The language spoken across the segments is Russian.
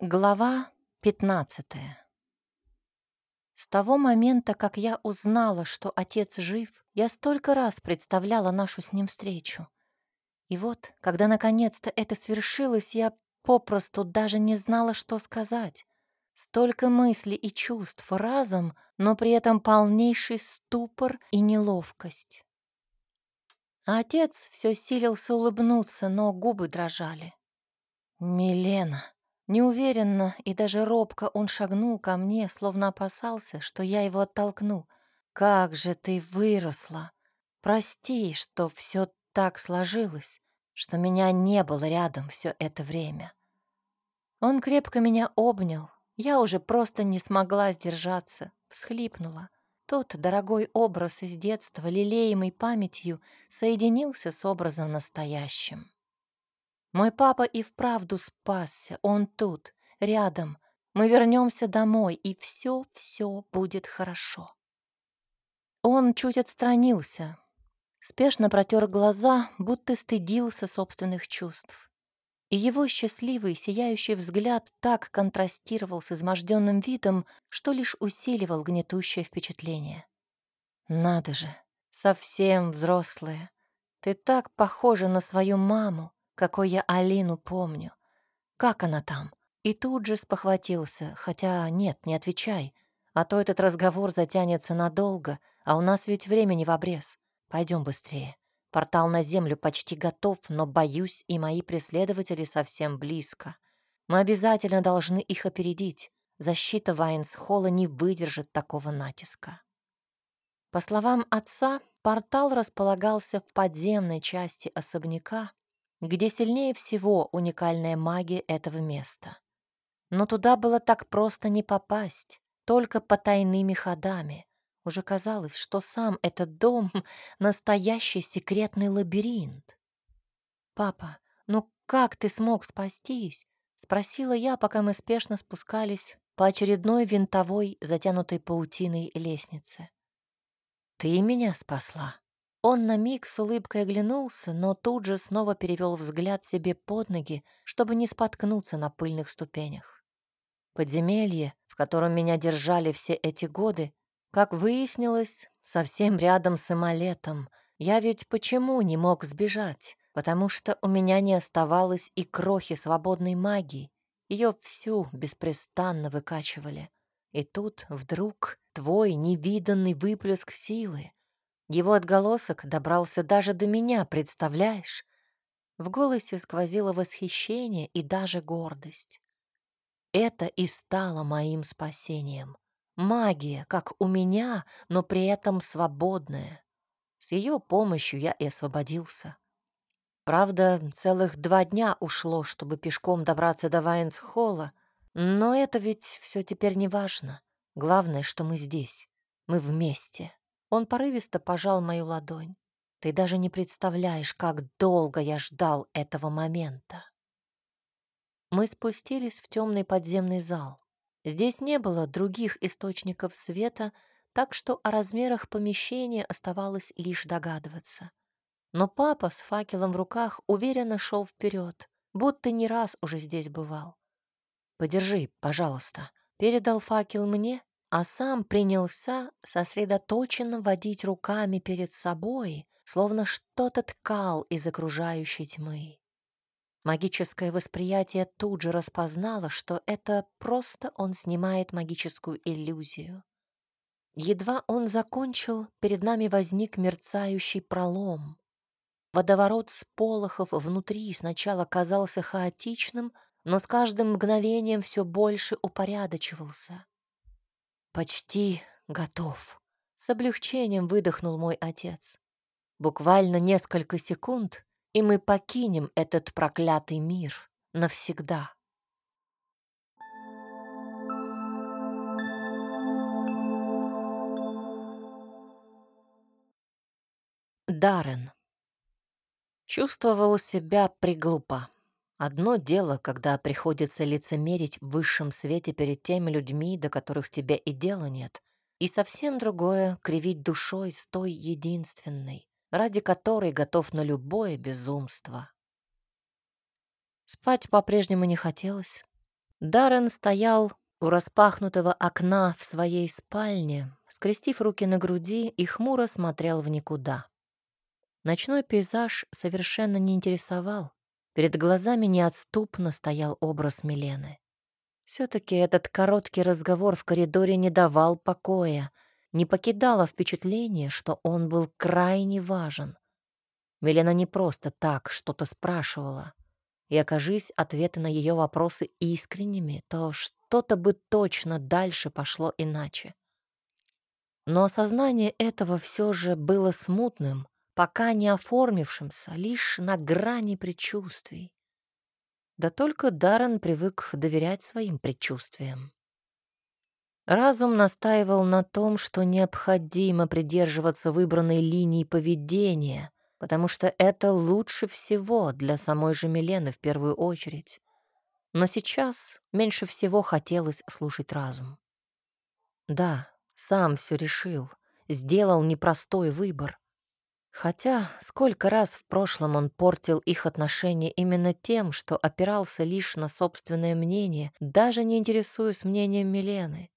Глава 15 С того момента, как я узнала, что отец жив, я столько раз представляла нашу с ним встречу. И вот, когда наконец-то это свершилось, я попросту даже не знала, что сказать. Столько мыслей и чувств разом, но при этом полнейший ступор и неловкость. А отец все силился улыбнуться, но губы дрожали. «Милена», Неуверенно и даже робко он шагнул ко мне, словно опасался, что я его оттолкну. «Как же ты выросла! Прости, что все так сложилось, что меня не было рядом все это время». Он крепко меня обнял. Я уже просто не смогла сдержаться, всхлипнула. Тот дорогой образ из детства, лелеемый памятью, соединился с образом настоящим. Мой папа и вправду спасся, он тут, рядом. Мы вернемся домой, и все-все будет хорошо. Он чуть отстранился, спешно протер глаза, будто стыдился собственных чувств. И его счастливый, сияющий взгляд так контрастировал с изможденным видом, что лишь усиливал гнетущее впечатление. «Надо же, совсем взрослая. Ты так похожа на свою маму какой я Алину помню. Как она там? И тут же спохватился, хотя нет, не отвечай, а то этот разговор затянется надолго, а у нас ведь времени в обрез. Пойдем быстрее. Портал на Землю почти готов, но, боюсь, и мои преследователи совсем близко. Мы обязательно должны их опередить. Защита Вайнсхолла не выдержит такого натиска. По словам отца, портал располагался в подземной части особняка, где сильнее всего уникальная магия этого места. Но туда было так просто не попасть, только по тайными ходами. Уже казалось, что сам этот дом — настоящий секретный лабиринт. «Папа, ну как ты смог спастись?» — спросила я, пока мы спешно спускались по очередной винтовой, затянутой паутиной лестнице. «Ты меня спасла?» Он на миг с улыбкой оглянулся, но тут же снова перевел взгляд себе под ноги, чтобы не споткнуться на пыльных ступенях. Подземелье, в котором меня держали все эти годы, как выяснилось, совсем рядом с Эмалетом. Я ведь почему не мог сбежать? Потому что у меня не оставалось и крохи свободной магии. Ее всю беспрестанно выкачивали. И тут вдруг твой невиданный выплеск силы, его отголосок добрался даже до меня, представляешь? В голосе сквозило восхищение и даже гордость. Это и стало моим спасением. Магия, как у меня, но при этом свободная. С ее помощью я и освободился. Правда, целых два дня ушло, чтобы пешком добраться до Вайнс-холла, но это ведь все теперь не важно. Главное, что мы здесь, мы вместе. Он порывисто пожал мою ладонь. Ты даже не представляешь, как долго я ждал этого момента. Мы спустились в темный подземный зал. Здесь не было других источников света, так что о размерах помещения оставалось лишь догадываться. Но папа с факелом в руках уверенно шел вперед, будто не раз уже здесь бывал. «Подержи, пожалуйста», — передал факел мне а сам принялся сосредоточенно водить руками перед собой, словно что-то ткал из окружающей тьмы. Магическое восприятие тут же распознало, что это просто он снимает магическую иллюзию. Едва он закончил, перед нами возник мерцающий пролом. Водоворот сполохов внутри сначала казался хаотичным, но с каждым мгновением все больше упорядочивался. «Почти готов», — с облегчением выдохнул мой отец. «Буквально несколько секунд, и мы покинем этот проклятый мир навсегда». Даррен. Чувствовал себя приглупо. Одно дело, когда приходится лицемерить в высшем свете перед теми людьми, до которых тебе и дела нет, и совсем другое — кривить душой с той единственной, ради которой готов на любое безумство. Спать по-прежнему не хотелось. Даррен стоял у распахнутого окна в своей спальне, скрестив руки на груди и хмуро смотрел в никуда. Ночной пейзаж совершенно не интересовал. Перед глазами неотступно стоял образ Милены. все таки этот короткий разговор в коридоре не давал покоя, не покидало впечатление, что он был крайне важен. Милена не просто так что-то спрашивала и окажись ответы на ее вопросы искренними, то что-то бы точно дальше пошло иначе. Но осознание этого все же было смутным, пока не оформившимся, лишь на грани предчувствий. Да только Даррен привык доверять своим предчувствиям. Разум настаивал на том, что необходимо придерживаться выбранной линии поведения, потому что это лучше всего для самой же Милены в первую очередь. Но сейчас меньше всего хотелось слушать разум. Да, сам все решил, сделал непростой выбор. Хотя сколько раз в прошлом он портил их отношения именно тем, что опирался лишь на собственное мнение, даже не интересуясь мнением Милены.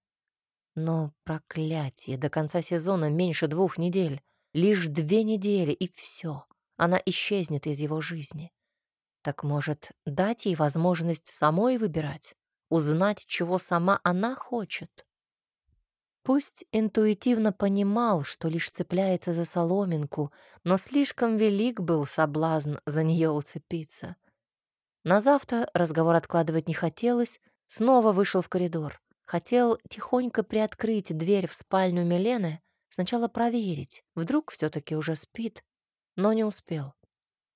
Но проклятие, до конца сезона меньше двух недель. Лишь две недели, и все. Она исчезнет из его жизни. Так может, дать ей возможность самой выбирать? Узнать, чего сама она хочет? Пусть интуитивно понимал, что лишь цепляется за соломинку, но слишком велик был соблазн за нее уцепиться. На завтра разговор откладывать не хотелось, снова вышел в коридор. Хотел тихонько приоткрыть дверь в спальню Милены, Сначала проверить, вдруг все таки уже спит, но не успел.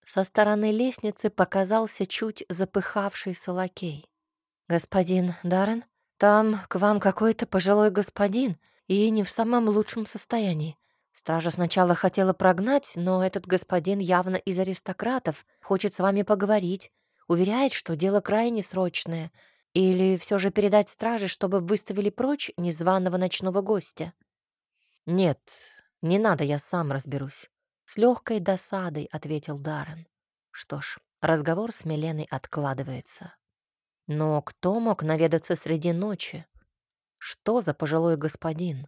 Со стороны лестницы показался чуть запыхавшийся лакей. «Господин Даррен, там к вам какой-то пожилой господин и не в самом лучшем состоянии. Стража сначала хотела прогнать, но этот господин явно из аристократов, хочет с вами поговорить, уверяет, что дело крайне срочное, или все же передать страже, чтобы выставили прочь незваного ночного гостя». «Нет, не надо, я сам разберусь», — с легкой досадой ответил Даррен. Что ж, разговор с Миленой откладывается. Но кто мог наведаться среди ночи? Что за пожилой господин?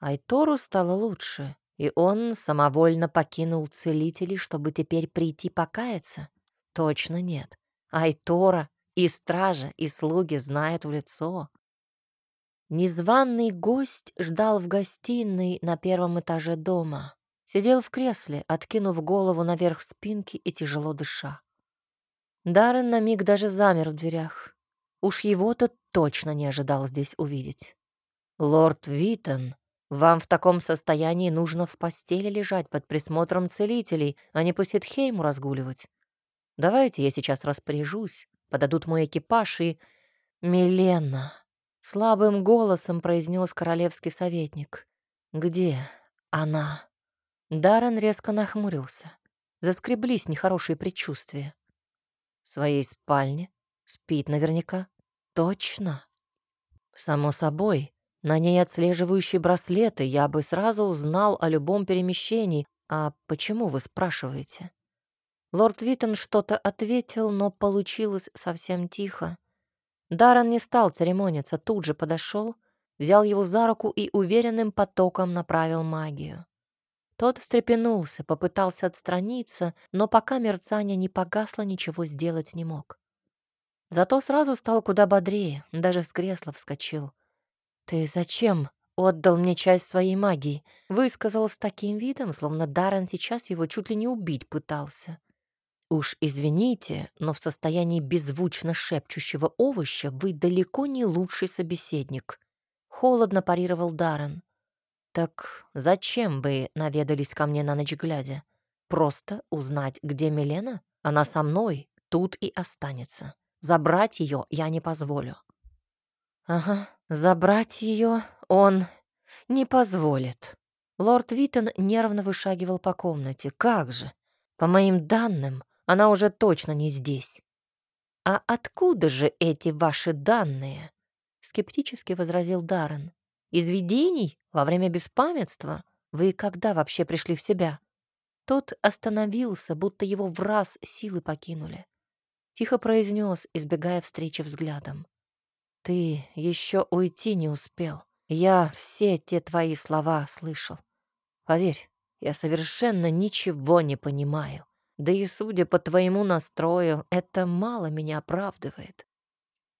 Айтору стало лучше, и он самовольно покинул целителей, чтобы теперь прийти покаяться? Точно нет. Айтора и стража, и слуги знают в лицо. Незваный гость ждал в гостиной на первом этаже дома. Сидел в кресле, откинув голову наверх спинки и тяжело дыша. Даррен на миг даже замер в дверях. Уж его-то точно не ожидал здесь увидеть. «Лорд Виттон, вам в таком состоянии нужно в постели лежать под присмотром целителей, а не по Ситхейму разгуливать. Давайте я сейчас распоряжусь, подадут мой экипаж и... Милена!» Слабым голосом произнес королевский советник. «Где она?» Даррен резко нахмурился. Заскреблись нехорошие предчувствия. В своей спальне? Спит наверняка. Точно. Само собой, на ней отслеживающие браслеты, я бы сразу узнал о любом перемещении. А почему вы спрашиваете? Лорд Виттон что-то ответил, но получилось совсем тихо. Даррен не стал церемониться, тут же подошел, взял его за руку и уверенным потоком направил магию. Тот встрепенулся, попытался отстраниться, но пока мерцание не погасло, ничего сделать не мог. Зато сразу стал куда бодрее, даже с кресла вскочил. «Ты зачем отдал мне часть своей магии?» Высказал с таким видом, словно Даррен сейчас его чуть ли не убить пытался. Уж извините, но в состоянии беззвучно шепчущего овоща вы далеко не лучший собеседник. Холодно парировал Даррен. Так зачем вы наведались ко мне на ночь глядя? Просто узнать, где Милена? Она со мной, тут и останется. Забрать ее я не позволю. Ага, забрать ее он не позволит. Лорд Виттон нервно вышагивал по комнате. Как же? По моим данным, она уже точно не здесь. «А откуда же эти ваши данные?» — скептически возразил Даррен. «Из видений? Во время беспамятства? Вы когда вообще пришли в себя?» Тот остановился, будто его в раз силы покинули. Тихо произнес, избегая встречи взглядом. Ты еще уйти не успел. Я все те твои слова слышал. Поверь, я совершенно ничего не понимаю. Да и судя по твоему настрою, это мало меня оправдывает.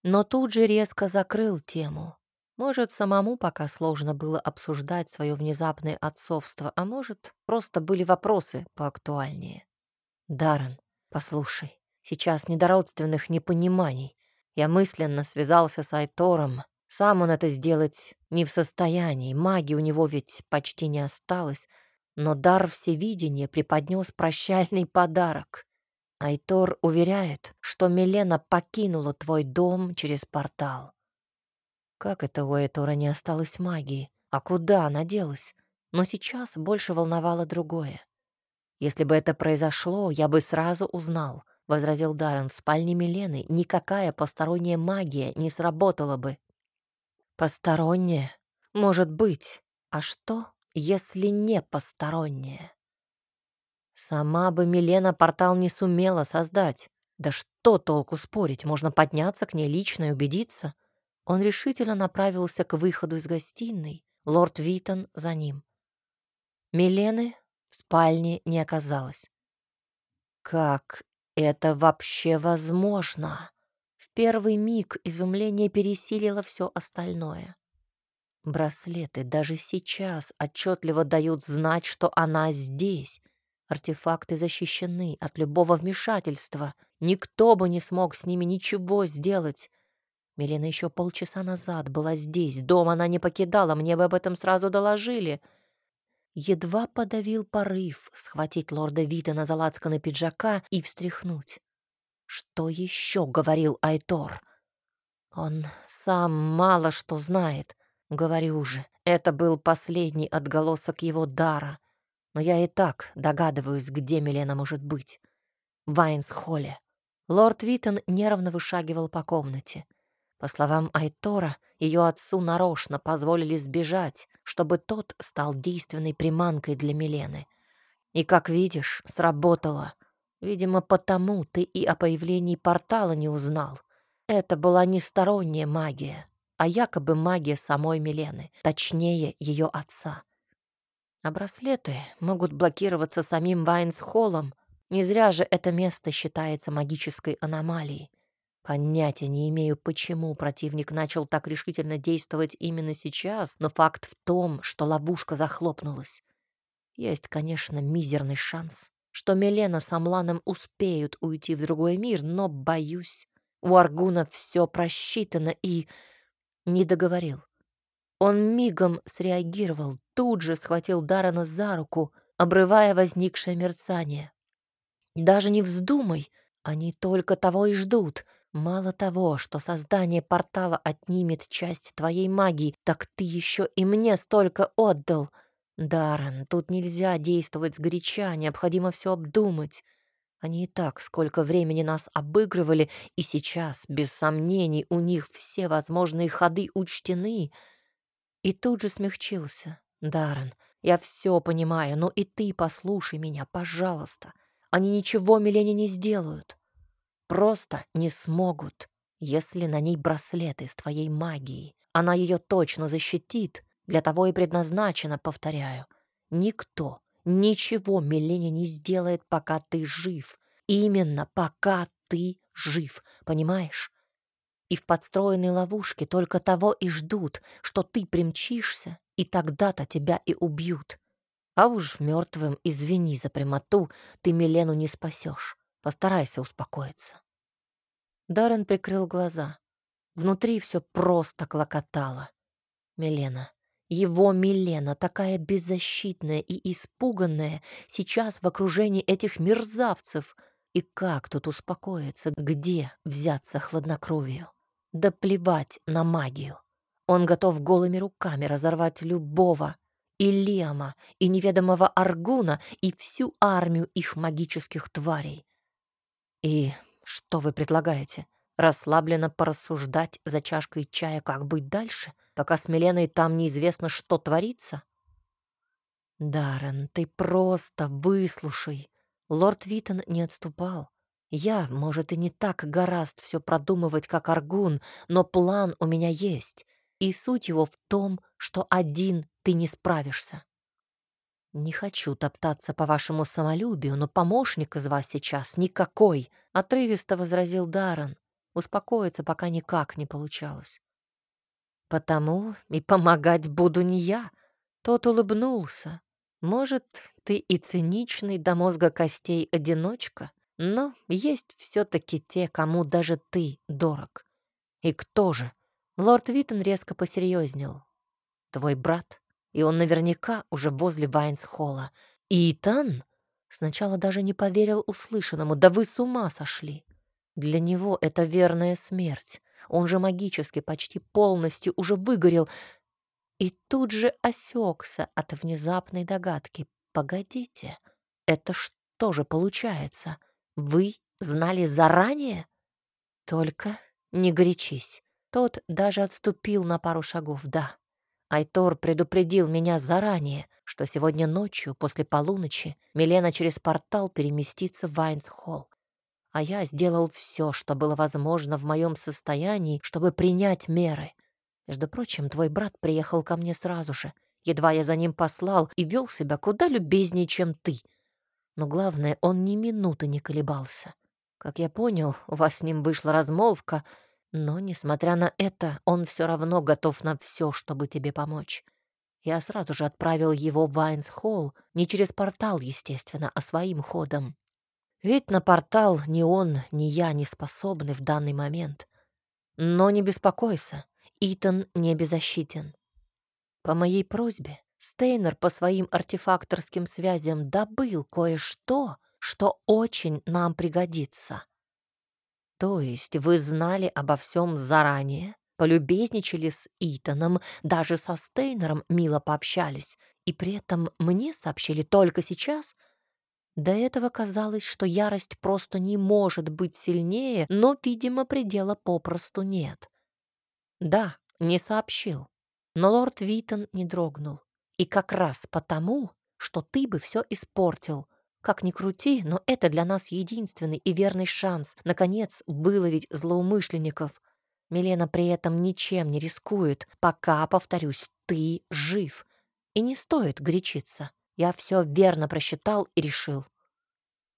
Но тут же резко закрыл тему. Может, самому пока сложно было обсуждать свое внезапное отцовство, а может, просто были вопросы поактуальнее. Даррен, послушай, сейчас не до родственных непониманий. Я мысленно связался с Айтором. Сам он это сделать не в состоянии, магии у него ведь почти не осталось, но дар всевидения преподнес прощальный подарок. Айтор уверяет, что Милена покинула твой дом через портал. Как это у Айтора не осталось магии? А куда она делась? Но сейчас больше волновало другое. «Если бы это произошло, я бы сразу узнал», — возразил Даррен. «В спальне Милены никакая посторонняя магия не сработала бы». «Посторонняя? Может быть. А что, если не посторонняя. Сама бы Милена портал не сумела создать. Да что толку спорить, можно подняться к ней лично и убедиться. Он решительно направился к выходу из гостиной, лорд Витон за ним. Милены в спальне не оказалось. Как это вообще возможно? В первый миг изумление пересилило все остальное. Браслеты даже сейчас отчетливо дают знать, что она здесь. Артефакты защищены от любого вмешательства. Никто бы не смог с ними ничего сделать. Милена еще полчаса назад была здесь. Дом она не покидала, мне бы об этом сразу доложили. Едва подавил порыв схватить лорда Витана за лацканы пиджака и встряхнуть. Что еще говорил Айтор? Он сам мало что знает. Говорю же, это был последний отголосок его дара. Но я и так догадываюсь, где Милена может быть. В Вайнс-холле. Лорд Виттон нервно вышагивал по комнате. По словам Айтора, ее отцу нарочно позволили сбежать, чтобы тот стал действенной приманкой для Милены. И, как видишь, сработало. Видимо, потому ты и о появлении портала не узнал. Это была не сторонняя магия а якобы магия самой Милены, точнее, ее отца. А браслеты могут блокироваться самим Вайнсхоллом. Не зря же это место считается магической аномалией. Понятия не имею, почему противник начал так решительно действовать именно сейчас, но факт в том, что ловушка захлопнулась. Есть, конечно, мизерный шанс, что Милена с Амланом успеют уйти в другой мир, но, боюсь, у Аргуна все просчитано и не договорил. Он мигом среагировал, тут же схватил Дарана за руку, обрывая возникшее мерцание. «Даже не вздумай, они только того и ждут. Мало того, что создание портала отнимет часть твоей магии, так ты еще и мне столько отдал. Даррен, тут нельзя действовать сгоряча, необходимо все обдумать. Они и так сколько времени нас обыгрывали, и сейчас, без сомнений, у них все возможные ходы учтены. И тут же смягчился. Даррен, я все понимаю, но и ты послушай меня, пожалуйста. Они ничего Милене не сделают. Просто не смогут, если на ней браслеты с твоей магией. Она ее точно защитит, для того и предназначена, повторяю. Никто Ничего Милене не сделает, пока ты жив. Именно пока ты жив, понимаешь? И в подстроенной ловушке только того и ждут, что ты примчишься, и тогда-то тебя и убьют. А уж мертвым, извини за прямоту, ты Милену не спасешь. Постарайся успокоиться. Даррен прикрыл глаза. Внутри все просто клокотало. Милена. Его Милена, такая беззащитная и испуганная, сейчас в окружении этих мерзавцев. И как тут успокоиться, где взяться хладнокровию? Да плевать на магию. Он готов голыми руками разорвать любого, и Лема, и неведомого Аргуна, и всю армию их магических тварей. И что вы предлагаете? расслабленно порассуждать за чашкой чая, как быть дальше, пока с Миленой там неизвестно, что творится? Даррен, ты просто выслушай. Лорд Витон не отступал. Я, может, и не так гораст все продумывать, как Аргун, но план у меня есть, и суть его в том, что один ты не справишься. Не хочу топтаться по вашему самолюбию, но помощник из вас сейчас никакой, — отрывисто возразил Даррен. Успокоиться пока никак не получалось. Потому и помогать буду не я. Тот улыбнулся. Может, ты и циничный до мозга костей одиночка, но есть все-таки те, кому даже ты дорог. И кто же? Лорд Виттон резко посерьезнел. Твой брат, и он наверняка уже возле Вайнс-холла. Итан? Сначала даже не поверил услышанному. Да вы с ума сошли. Для него это верная смерть. Он же магически почти полностью уже выгорел. И тут же осекся от внезапной догадки. Погодите, это что же получается? Вы знали заранее? Только не горячись. Тот даже отступил на пару шагов, да. Айтор предупредил меня заранее, что сегодня ночью, после полуночи, Милена через портал переместится в Вайнс-холл. А я сделал все, что было возможно в моем состоянии, чтобы принять меры. Между прочим, твой брат приехал ко мне сразу же. Едва я за ним послал и вел себя куда любезнее, чем ты — но главное, он ни минуты не колебался. Как я понял, у вас с ним вышла размолвка, но, несмотря на это, он все равно готов на все, чтобы тебе помочь. Я сразу же отправил его в Вайнс-Холл, не через портал, естественно, а своим ходом. Ведь на портал ни он, ни я не способны в данный момент. Но не беспокойся, Итан не беззащитен. По моей просьбе Стейнер по своим артефакторским связям добыл кое-что, что очень нам пригодится. То есть вы знали обо всем заранее, полюбезничали с Итаном, даже со Стейнером мило пообщались, и при этом мне сообщили только сейчас? До этого казалось, что ярость просто не может быть сильнее, но, видимо, предела попросту нет. Да, не сообщил, но лорд Витон не дрогнул. И как раз потому, что ты бы все испортил. Как ни крути, но это для нас единственный и верный шанс, наконец, выловить злоумышленников. Милена при этом ничем не рискует, пока, повторюсь, ты жив. И не стоит горячиться. Я все верно просчитал и решил.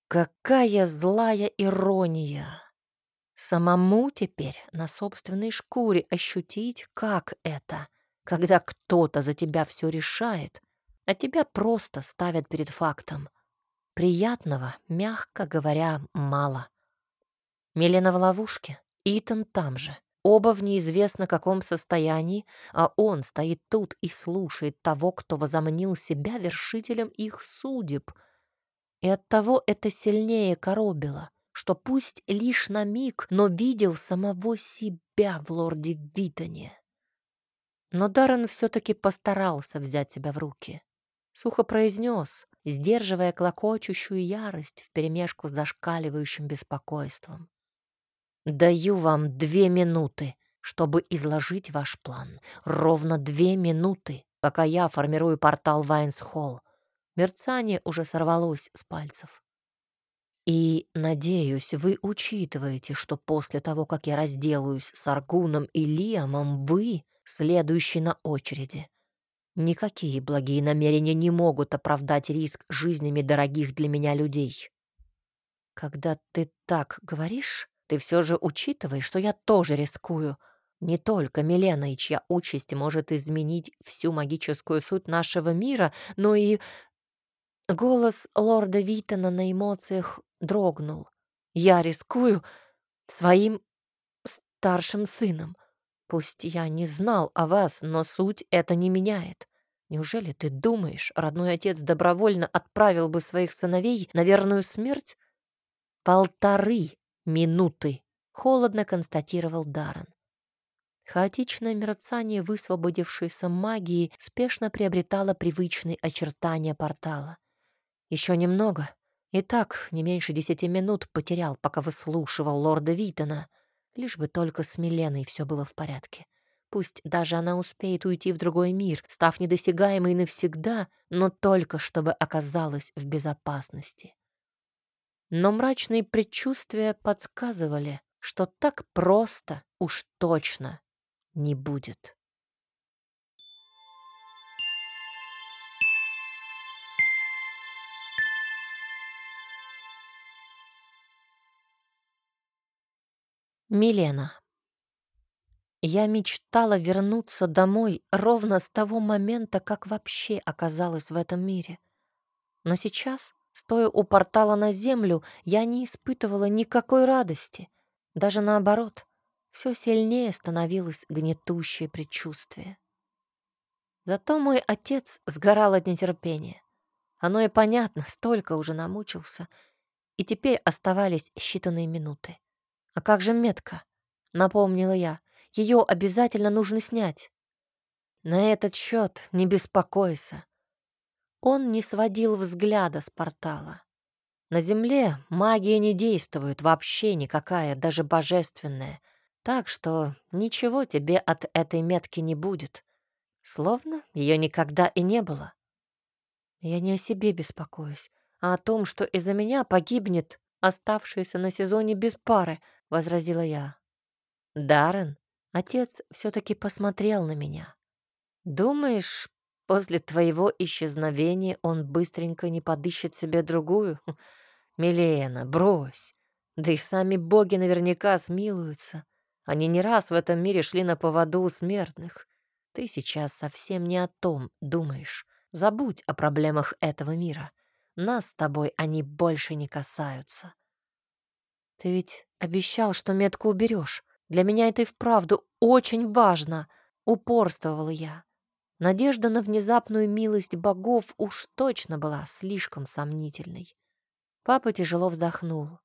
Какая злая ирония! Самому теперь на собственной шкуре ощутить, как это — когда кто-то за тебя все решает, а тебя просто ставят перед фактом. Приятного, мягко говоря, мало. Милена в ловушке, Итан там же. Оба в неизвестно каком состоянии, а он стоит тут и слушает того, кто возомнил себя вершителем их судеб. И оттого это сильнее коробило, что пусть лишь на миг, но видел самого себя в лорде Витоне. Но Даррен все-таки постарался взять себя в руки. Сухо произнес, сдерживая клокочущую ярость вперемешку с зашкаливающим беспокойством. «Даю вам две минуты, чтобы изложить ваш план. Ровно две минуты, пока я формирую портал Вайнс-Холл. Мерцание уже сорвалось с пальцев. И, надеюсь, вы учитываете, что после того, как я разделаюсь с Аргуном и Лиамом, вы следующий на очереди. Никакие благие намерения не могут оправдать риск жизнями дорогих для меня людей. Когда ты так говоришь, ты все же учитываешь, что я тоже рискую. Не только Милена, и чья участь может изменить всю магическую суть нашего мира, но и... Голос лорда Витона на эмоциях дрогнул. Я рискую своим старшим сыном. Пусть я не знал о вас, но суть это не меняет. Неужели ты думаешь, родной отец добровольно отправил бы своих сыновей на верную смерть? Полторы минуты, холодно констатировал Даррен. Хаотичное мерцание высвободившейся магии спешно приобретало привычные очертания портала. Еще немного. И так не меньше десяти минут потерял, пока выслушивал лорда Витона — Лишь бы только с Миленой все было в порядке. Пусть даже она успеет уйти в другой мир, став недосягаемой навсегда, но только чтобы оказалась в безопасности. Но мрачные предчувствия подсказывали, что так просто уж точно не будет. Милена. Я мечтала вернуться домой ровно с того момента, как вообще оказалась в этом мире. Но сейчас, стоя у портала на землю, я не испытывала никакой радости. Даже наоборот, все сильнее становилось гнетущее предчувствие. Зато мой отец сгорал от нетерпения. Оно и понятно, столько уже намучился, и теперь оставались считанные минуты. «А как же метка?» — напомнила я. «Ее обязательно нужно снять». «На этот счет не беспокойся». Он не сводил взгляда с портала. На Земле магия не действует вообще никакая, даже божественная. Так что ничего тебе от этой метки не будет. Словно ее никогда и не было. Я не о себе беспокоюсь, а о том, что из-за меня погибнет оставшийся на сезоне без пары —— возразила я. «Даррен?» Отец все-таки посмотрел на меня. «Думаешь, после твоего исчезновения он быстренько не подыщет себе другую? Милена, брось. Да и сами боги наверняка смилуются. Они не раз в этом мире шли на поводу у смертных. Ты сейчас совсем не о том думаешь. Забудь о проблемах этого мира. Нас с тобой они больше не касаются. Ты ведь обещал, что метку уберешь. Для меня это и вправду очень важно, упорствовала я. Надежда на внезапную милость богов уж точно была слишком сомнительной. Папа тяжело вздохнул.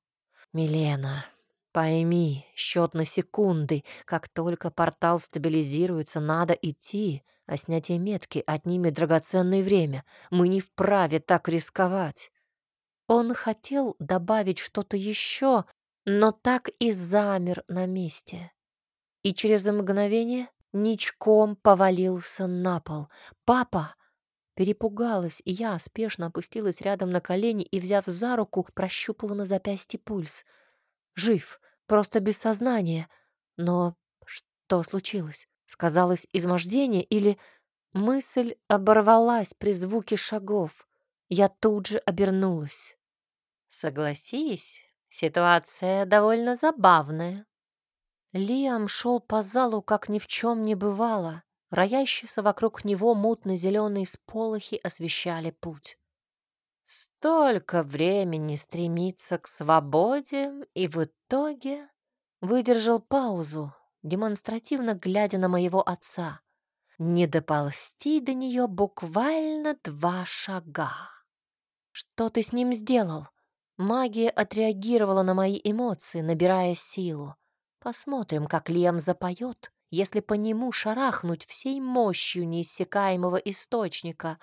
«Милена, пойми, счет на секунды. Как только портал стабилизируется, надо идти, а снятие метки отнимет драгоценное время. Мы не вправе так рисковать». Он хотел добавить что-то еще, но так и замер на месте. И через мгновение ничком повалился на пол. «Папа!» Перепугалась, и я спешно опустилась рядом на колени и, взяв за руку, прощупала на запястье пульс. Жив, просто без сознания. Но что случилось? Сказалось измождение или... Мысль оборвалась при звуке шагов. Я тут же обернулась. «Согласись, Ситуация довольно забавная. Лиам шел по залу, как ни в чем не бывало. Роящиеся вокруг него мутно-зеленые сполохи освещали путь. Столько времени стремиться к свободе, и в итоге выдержал паузу, демонстративно глядя на моего отца. Не доползти до нее буквально два шага. «Что ты с ним сделал?» Магия отреагировала на мои эмоции, набирая силу. Посмотрим, как Лиам запоет, если по нему шарахнуть всей мощью неиссякаемого источника.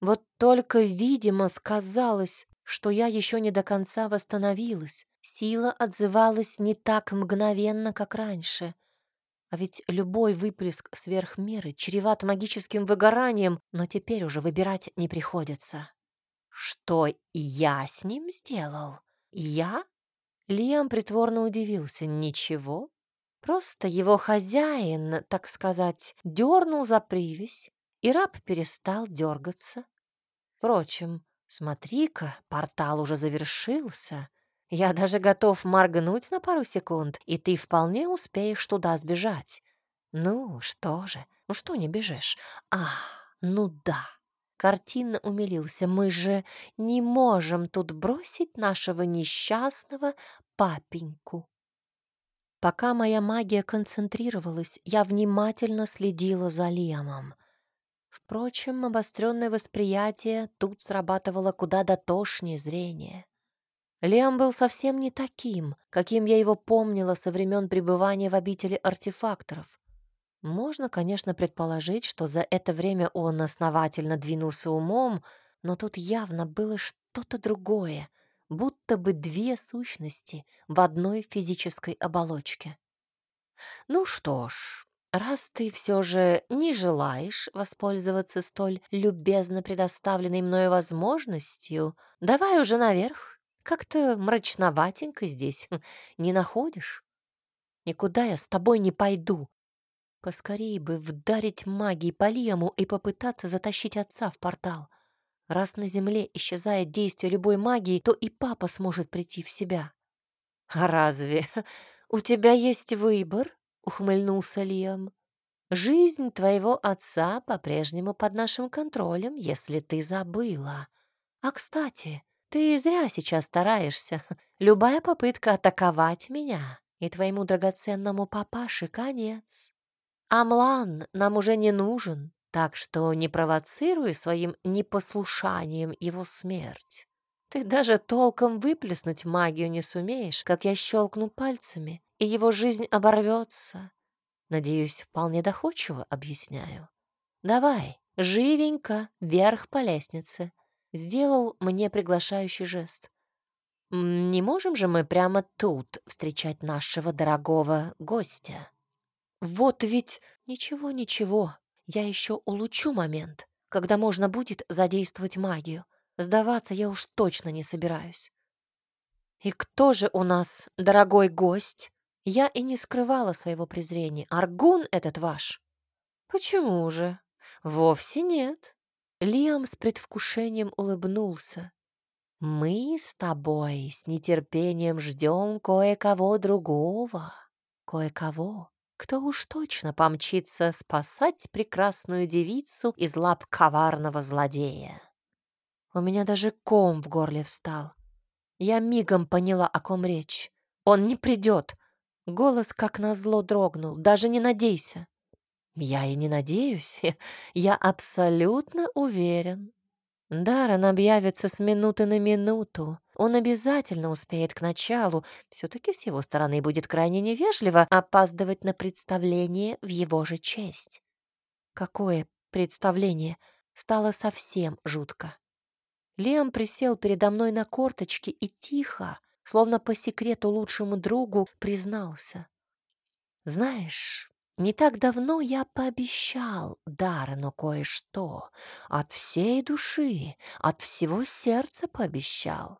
Вот только, видимо, сказалось, что я еще не до конца восстановилась. Сила отзывалась не так мгновенно, как раньше. А ведь любой выплеск сверх меры чреват магическим выгоранием, но теперь уже выбирать не приходится. Что я с ним сделал? Я? Лиам притворно удивился. Ничего. Просто его хозяин, так сказать, дернул за привязь, и раб перестал дергаться. Впрочем, смотри-ка, портал уже завершился. Я даже готов моргнуть на пару секунд, и ты вполне успеешь туда сбежать. Ну, что же, ну что не бежишь? А, ну да. Картинно умилился. «Мы же не можем тут бросить нашего несчастного папеньку». Пока моя магия концентрировалась, я внимательно следила за Лемом. Впрочем, обостренное восприятие тут срабатывало куда дотошнее зрения. Лем был совсем не таким, каким я его помнила со времен пребывания в обители артефакторов. Можно, конечно, предположить, что за это время он основательно двинулся умом, но тут явно было что-то другое, будто бы две сущности в одной физической оболочке. Ну что ж, раз ты все же не желаешь воспользоваться столь любезно предоставленной мною возможностью, давай уже наверх. Как-то мрачноватенько здесь, не находишь? Никуда я с тобой не пойду. Поскорей бы вдарить магией по Лиаму и попытаться затащить отца в портал. Раз на земле исчезает действие любой магии, то и папа сможет прийти в себя. «А разве у тебя есть выбор?» — ухмыльнулся Лиам. «Жизнь твоего отца по-прежнему под нашим контролем, если ты забыла. А, кстати, ты зря сейчас стараешься. Любая попытка атаковать меня и твоему драгоценному папаше конец. Амлан нам уже не нужен, так что не провоцируй своим непослушанием его смерть. Ты даже толком выплеснуть магию не сумеешь, как я щелкну пальцами, и его жизнь оборвется. Надеюсь, вполне доходчиво объясняю. Давай, живенько, вверх по лестнице. Сделал мне приглашающий жест. Не можем же мы прямо тут встречать нашего дорогого гостя? Вот ведь ничего, ничего. Я еще улучшу момент, когда можно будет задействовать магию. Сдаваться я уж точно не собираюсь. И кто же у нас дорогой гость? Я и не скрывала своего презрения. Аргун этот ваш? Почему же? Вовсе нет. Лиам с предвкушением улыбнулся. Мы с тобой с нетерпением ждем кое-кого другого. Кое-кого, кто уж точно помчится спасать прекрасную девицу из лап коварного злодея. У меня даже ком в горле встал. Я мигом поняла, о ком речь. Он не придет. Голос как назло дрогнул. Даже не надейся. Я и не надеюсь. Я абсолютно уверен. Даррен объявится с минуты на минуту. Он обязательно успеет к началу. Все-таки с его стороны будет крайне невежливо опаздывать на представление в его же честь. Какое представление? Стало совсем жутко. Лем присел передо мной на корточки и тихо, словно по секрету лучшему другу, признался. «Знаешь, не так давно я пообещал Даррену кое-что. От всей души, от всего сердца пообещал.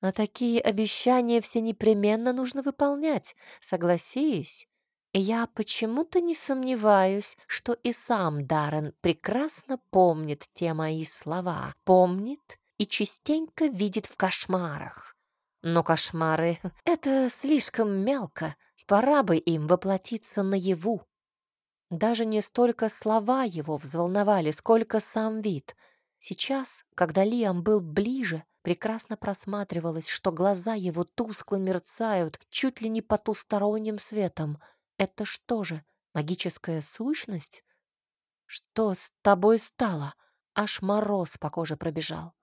А такие обещания все непременно нужно выполнять, согласись. Я почему-то не сомневаюсь, что и сам Даррен прекрасно помнит те мои слова, помнит и частенько видит в кошмарах. Но кошмары — это слишком мелко, Пора бы им воплотиться наяву. Даже не столько слова его взволновали, сколько сам вид. Сейчас, когда Лиам был ближе, прекрасно просматривалось, что глаза его тускло мерцают, чуть ли не потусторонним светом. Это что же, магическая сущность? Что с тобой стало? Аж мороз по коже пробежал.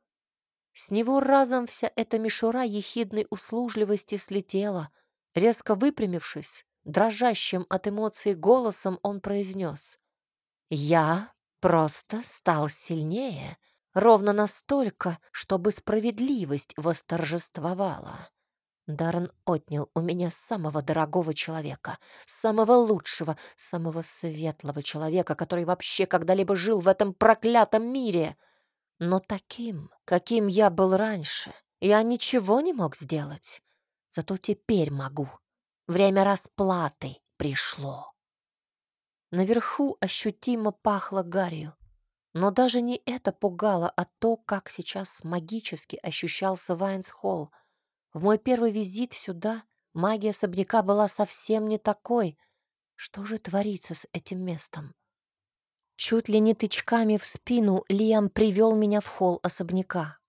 С него разом вся эта мишура ехидной услужливости слетела — Резко выпрямившись, дрожащим от эмоций голосом он произнес. «Я просто стал сильнее, ровно настолько, чтобы справедливость восторжествовала». Даррен отнял у меня самого дорогого человека, самого лучшего, самого светлого человека, который вообще когда-либо жил в этом проклятом мире. Но таким, каким я был раньше, я ничего не мог сделать. Зато теперь могу. Время расплаты пришло. Наверху ощутимо пахло гарью. Но даже не это пугало, а то, как сейчас магически ощущался Вайнс-Холл. В мой первый визит сюда магия особняка была совсем не такой. Что же творится с этим местом? Чуть ли не тычками в спину Лиам привел меня в холл особняка.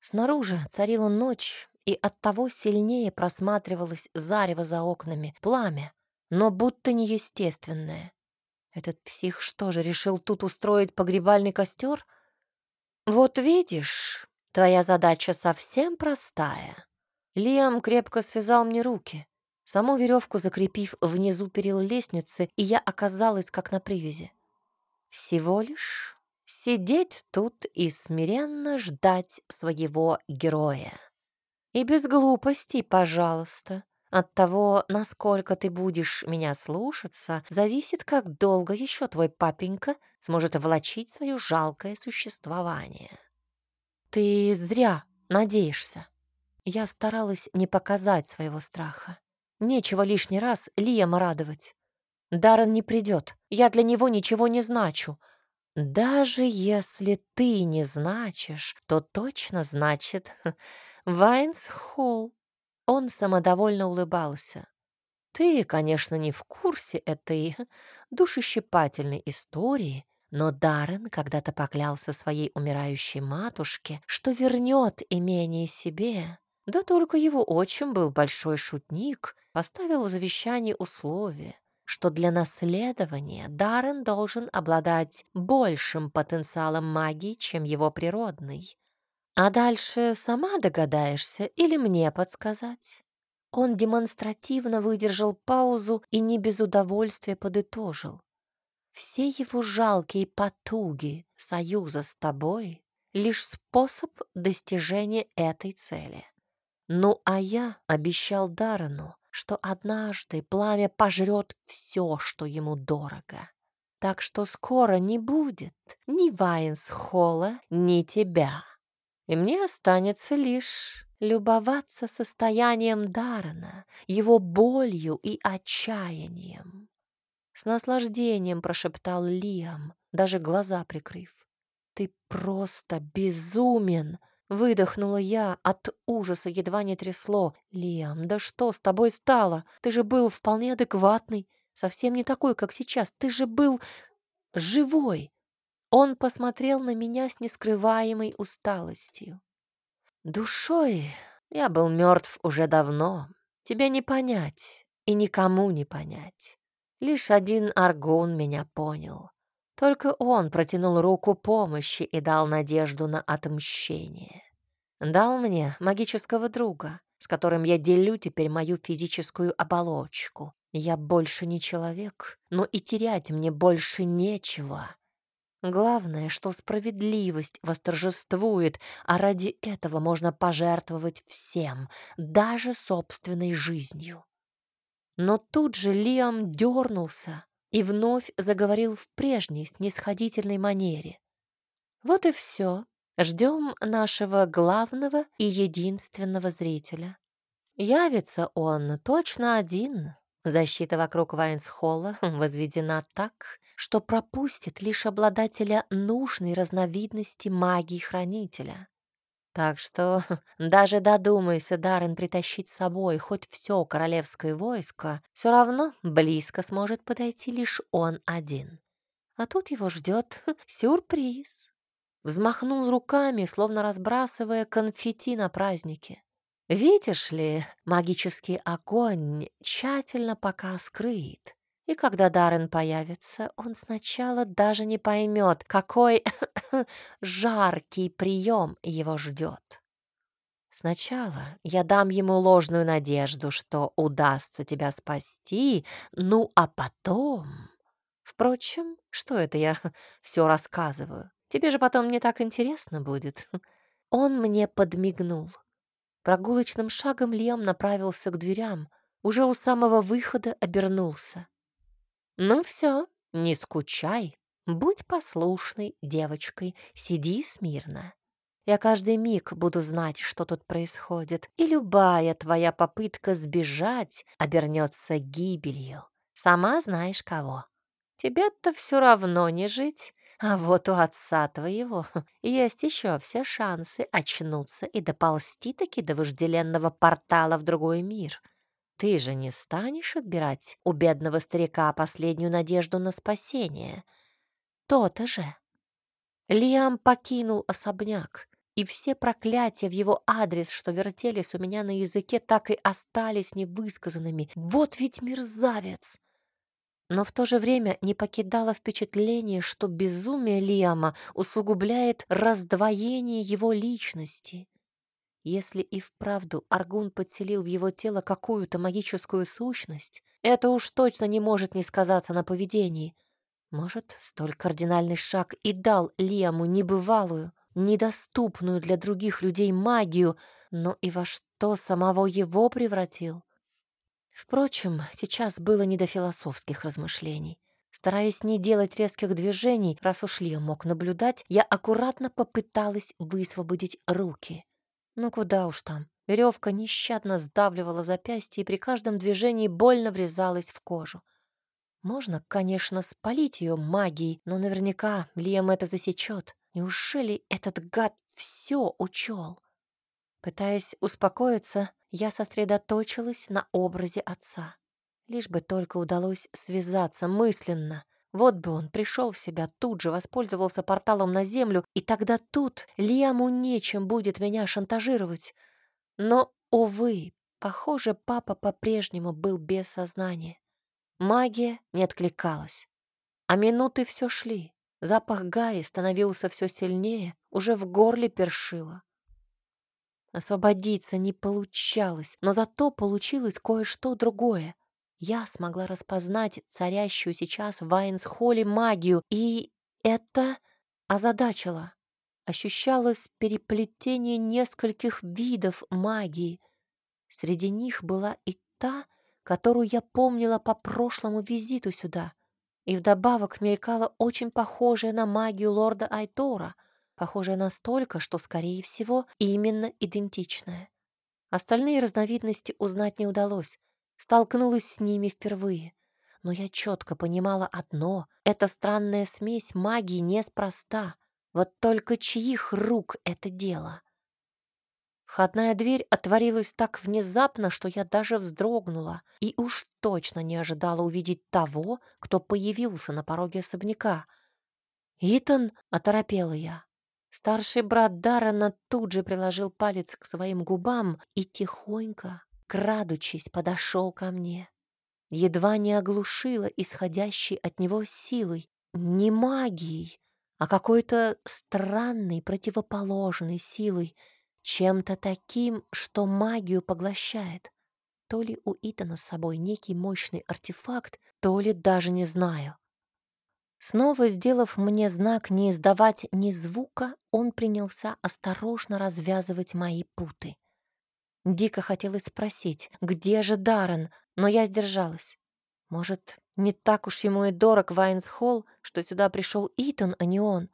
Снаружи царила ночь, и оттого сильнее просматривалось зарево за окнами, пламя, но будто неестественное. Этот псих что же, решил тут устроить погребальный костер? Вот видишь, твоя задача совсем простая. Лиам крепко связал мне руки, саму веревку закрепив внизу перил лестницы, и я оказалась как на привязи. Всего лишь сидеть тут и смиренно ждать своего героя. И без глупостей, пожалуйста. От того, насколько ты будешь меня слушаться, зависит, как долго еще твой папенька сможет влачить свое жалкое существование. Ты зря надеешься. Я старалась не показать своего страха. Нечего лишний раз Лиама радовать. Даррен не придет. Я для него ничего не значу. Даже если ты не значишь, то точно значит Вайнс Холл. Он самодовольно улыбался. Ты, конечно, не в курсе этой душещипательной истории, но Даррен когда-то поклялся своей умирающей матушке, что вернет имение себе. Да только его отчим был большой шутник, поставил в завещании условие, что для наследования Даррен должен обладать большим потенциалом магии, чем его природный. А дальше сама догадаешься или мне подсказать? Он демонстративно выдержал паузу и не без удовольствия подытожил. Все его жалкие потуги союза с тобой — лишь способ достижения этой цели. Ну, а я обещал Даррену, что однажды пламя пожрет все, что ему дорого. Так что скоро не будет ни Вайнс-Холла, ни тебя. И мне останется лишь любоваться состоянием Даррена, его болью и отчаянием. С наслаждением прошептал Лиам, даже глаза прикрыв. «Ты просто безумен!» Выдохнула я, от ужаса едва не трясло. «Лиам, да что с тобой стало? Ты же был вполне адекватный, совсем не такой, как сейчас. Ты же был живой!» Он посмотрел на меня с нескрываемой усталостью. «Душой я был мертв уже давно. Тебе не понять и никому не понять. Лишь один Аргун меня понял. Только он протянул руку помощи и дал надежду на отмщение. Дал мне магического друга, с которым я делю теперь мою физическую оболочку. Я больше не человек, но и терять мне больше нечего. Главное, что справедливость восторжествует, а ради этого можно пожертвовать всем, даже собственной жизнью. Но тут же Лиам дернулся и вновь заговорил в прежней снисходительной манере. Вот и все. Ждем нашего главного и единственного зрителя. Явится он точно один. Защита вокруг Вайнсхолла возведена так, что пропустит лишь обладателя нужной разновидности магии хранителя. Так что даже додумайся Даррен притащить с собой хоть все королевское войско, все равно близко сможет подойти лишь он один. А тут его ждет сюрприз. Взмахнул руками, словно разбрасывая конфетти на празднике. Видишь ли, магический огонь тщательно пока скрыт. И когда Даррен появится, он сначала даже не поймет, какой жаркий прием его ждет. Сначала я дам ему ложную надежду, что удастся тебя спасти, ну а потом... Впрочем, что это я все рассказываю? Тебе же потом не так интересно будет. Он мне подмигнул. Прогулочным шагом Лем направился к дверям, уже у самого выхода обернулся. Ну все, не скучай, будь послушной девочкой, сиди смирно. Я каждый миг буду знать, что тут происходит, и любая твоя попытка сбежать обернется гибелью. Сама знаешь кого. Тебе-то все равно не жить, а вот у отца твоего есть еще все шансы очнуться и доползти таки до вожделенного портала в другой мир. Ты же не станешь отбирать у бедного старика последнюю надежду на спасение. То-то же. Лиам покинул особняк, и все проклятия в его адрес, что вертелись у меня на языке, так и остались невысказанными. Вот ведь мерзавец! Но в то же время не покидало впечатление, что безумие Лиама усугубляет раздвоение его личности. Если и вправду Аргун подселил в его тело какую-то магическую сущность, это уж точно не может не сказаться на поведении. Может, столь кардинальный шаг и дал Лиаму небывалую, недоступную для других людей магию, но и во что самого его превратил. Впрочем, сейчас было не до философских размышлений. Стараясь не делать резких движений, раз уж Лиам мог наблюдать, я аккуратно попыталась высвободить руки. Ну куда уж там. Веревка нещадно сдавливала запястье и при каждом движении больно врезалась в кожу. Можно, конечно, спалить ее магией, но наверняка Лиам это засечет. Неужели этот гад все учел? Пытаясь успокоиться, я сосредоточилась на образе отца. Лишь бы только удалось связаться мысленно. Вот бы он пришел в себя, тут же воспользовался порталом на землю, и тогда тут Лиаму нечем будет меня шантажировать. Но, увы, похоже, папа по-прежнему был без сознания. Магия не откликалась. А минуты все шли. Запах Гарри становился все сильнее, уже в горле першило. Освободиться не получалось, но зато получилось кое-что другое. Я смогла распознать царящую сейчас в Вайнс-холле магию, и это озадачило. Ощущалось переплетение нескольких видов магии. Среди них была и та, которую я помнила по прошлому визиту сюда. И вдобавок мелькала очень похожая на магию лорда Айтора, похожая настолько, что, скорее всего, именно идентичная. Остальные разновидности узнать не удалось, столкнулась с ними впервые. Но я четко понимала одно — эта странная смесь магии неспроста. Вот только чьих рук это дело? Входная дверь отворилась так внезапно, что я даже вздрогнула и уж точно не ожидала увидеть того, кто появился на пороге особняка. «Итан!» — оторопела я. Старший брат Даррена тут же приложил палец к своим губам и тихонько, крадучись, подошел ко мне. Едва не оглушила исходящей от него силой, не магией, а какой-то странной противоположной силой, чем-то таким, что магию поглощает. То ли у Итана с собой некий мощный артефакт, то ли даже не знаю. Снова сделав мне знак не издавать ни звука, он принялся осторожно развязывать мои путы. Дико хотелось спросить, где же Даррен, но я сдержалась. Может, не так уж ему и дорог Вайнс-Холл, что сюда пришел Итан, а не он.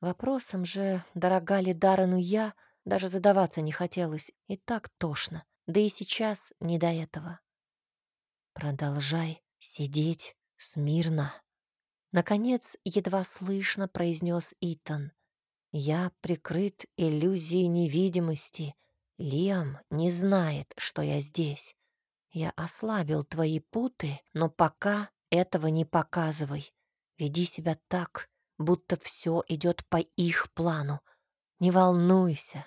Вопросом же, дорога ли Даррену я, даже задаваться не хотелось. И так тошно. Да и сейчас не до этого. Продолжай сидеть смирно. Наконец, едва слышно произнес Итан. Я прикрыт иллюзией невидимости. Лиам не знает, что я здесь. Я ослабил твои путы, но пока этого не показывай. Веди себя так, будто все идет по их плану. Не волнуйся.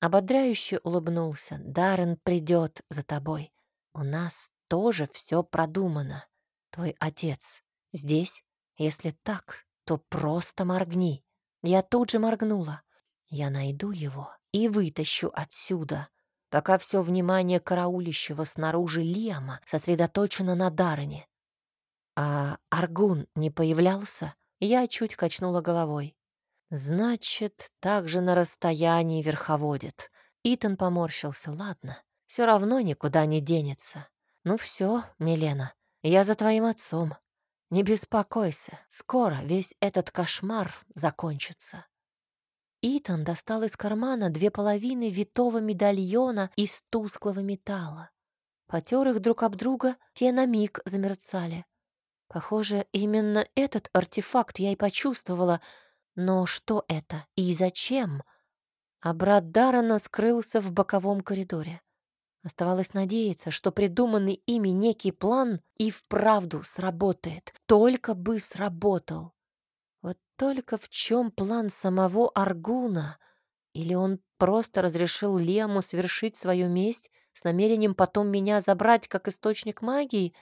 Ободряюще улыбнулся. Даррен придет за тобой. У нас тоже все продумано. Твой отец здесь? Если так, то просто моргни. Я тут же моргнула. Я найду его и вытащу отсюда, пока все внимание караулищего снаружи Лиама сосредоточено на Даррене. А Аргун не появлялся? Я чуть качнула головой. Значит, также на расстоянии верховодит. Итан поморщился. Ладно, все равно никуда не денется. Ну все, Милена, я за твоим отцом. Не беспокойся, скоро весь этот кошмар закончится. Итан достал из кармана две половины витого медальона из тусклого металла. Потер их друг об друга, те на миг замерцали. Похоже, именно этот артефакт я и почувствовала. Но что это и зачем? А брат Даррена скрылся в боковом коридоре. Оставалось надеяться, что придуманный ими некий план и вправду сработает. Только бы сработал. Только в чем план самого Аргуна? Или он просто разрешил Лему совершить свою месть с намерением потом меня забрать как источник магии?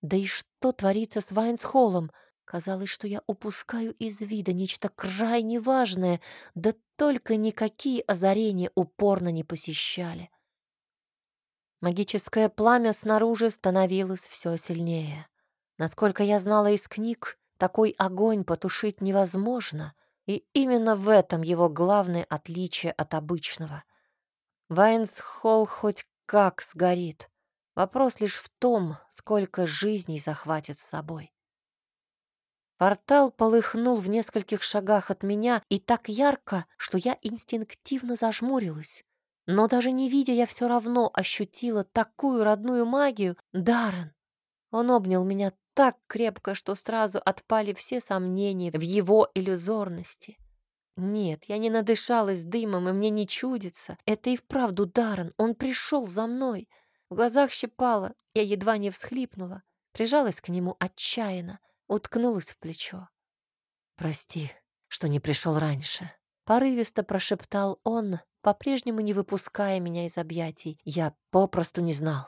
Да и что творится с Вайнсхоллом? Казалось, что я упускаю из вида нечто крайне важное, да только никакие озарения упорно не посещали. Магическое пламя снаружи становилось все сильнее. Насколько я знала из книг, такой огонь потушить невозможно, и именно в этом его главное отличие от обычного. Вайнс-Холл хоть как сгорит. Вопрос лишь в том, сколько жизней захватит с собой. Портал полыхнул в нескольких шагах от меня и так ярко, что я инстинктивно зажмурилась. Но даже не видя, я все равно ощутила такую родную магию. Даррен! Он обнял меня так крепко, что сразу отпали все сомнения в его иллюзорности. Нет, я не надышалась дымом, и мне не чудится. Это и вправду Даррен. Он пришел за мной. В глазах щипало, я едва не всхлипнула. Прижалась к нему отчаянно, уткнулась в плечо. «Прости, что не пришел раньше», — порывисто прошептал он, по-прежнему не выпуская меня из объятий. Я попросту не знал.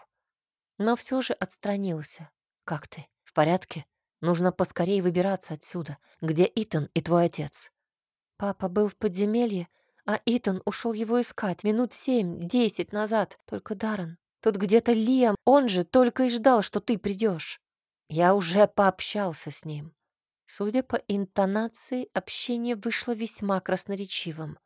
Но все же отстранился. «Как ты? Порядке? Нужно поскорее выбираться отсюда. Где Итан и твой отец?» Папа был в подземелье, а Итан ушел его искать минут семь-десять назад. Только Даррен. Тут где-то Лиам, он же только и ждал, что ты придешь. Я уже пообщался с ним. Судя по интонации, общение вышло весьма красноречивым.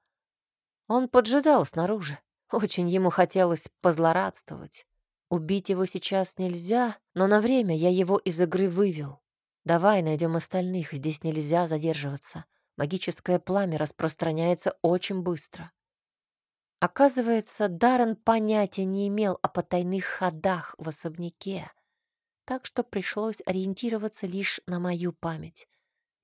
Он поджидал снаружи. Очень ему хотелось позлорадствовать. Убить его сейчас нельзя, но на время я его из игры вывел. Давай найдем остальных, здесь нельзя задерживаться. Магическое пламя распространяется очень быстро. Оказывается, Даррен понятия не имел о потайных ходах в особняке, так что пришлось ориентироваться лишь на мою память.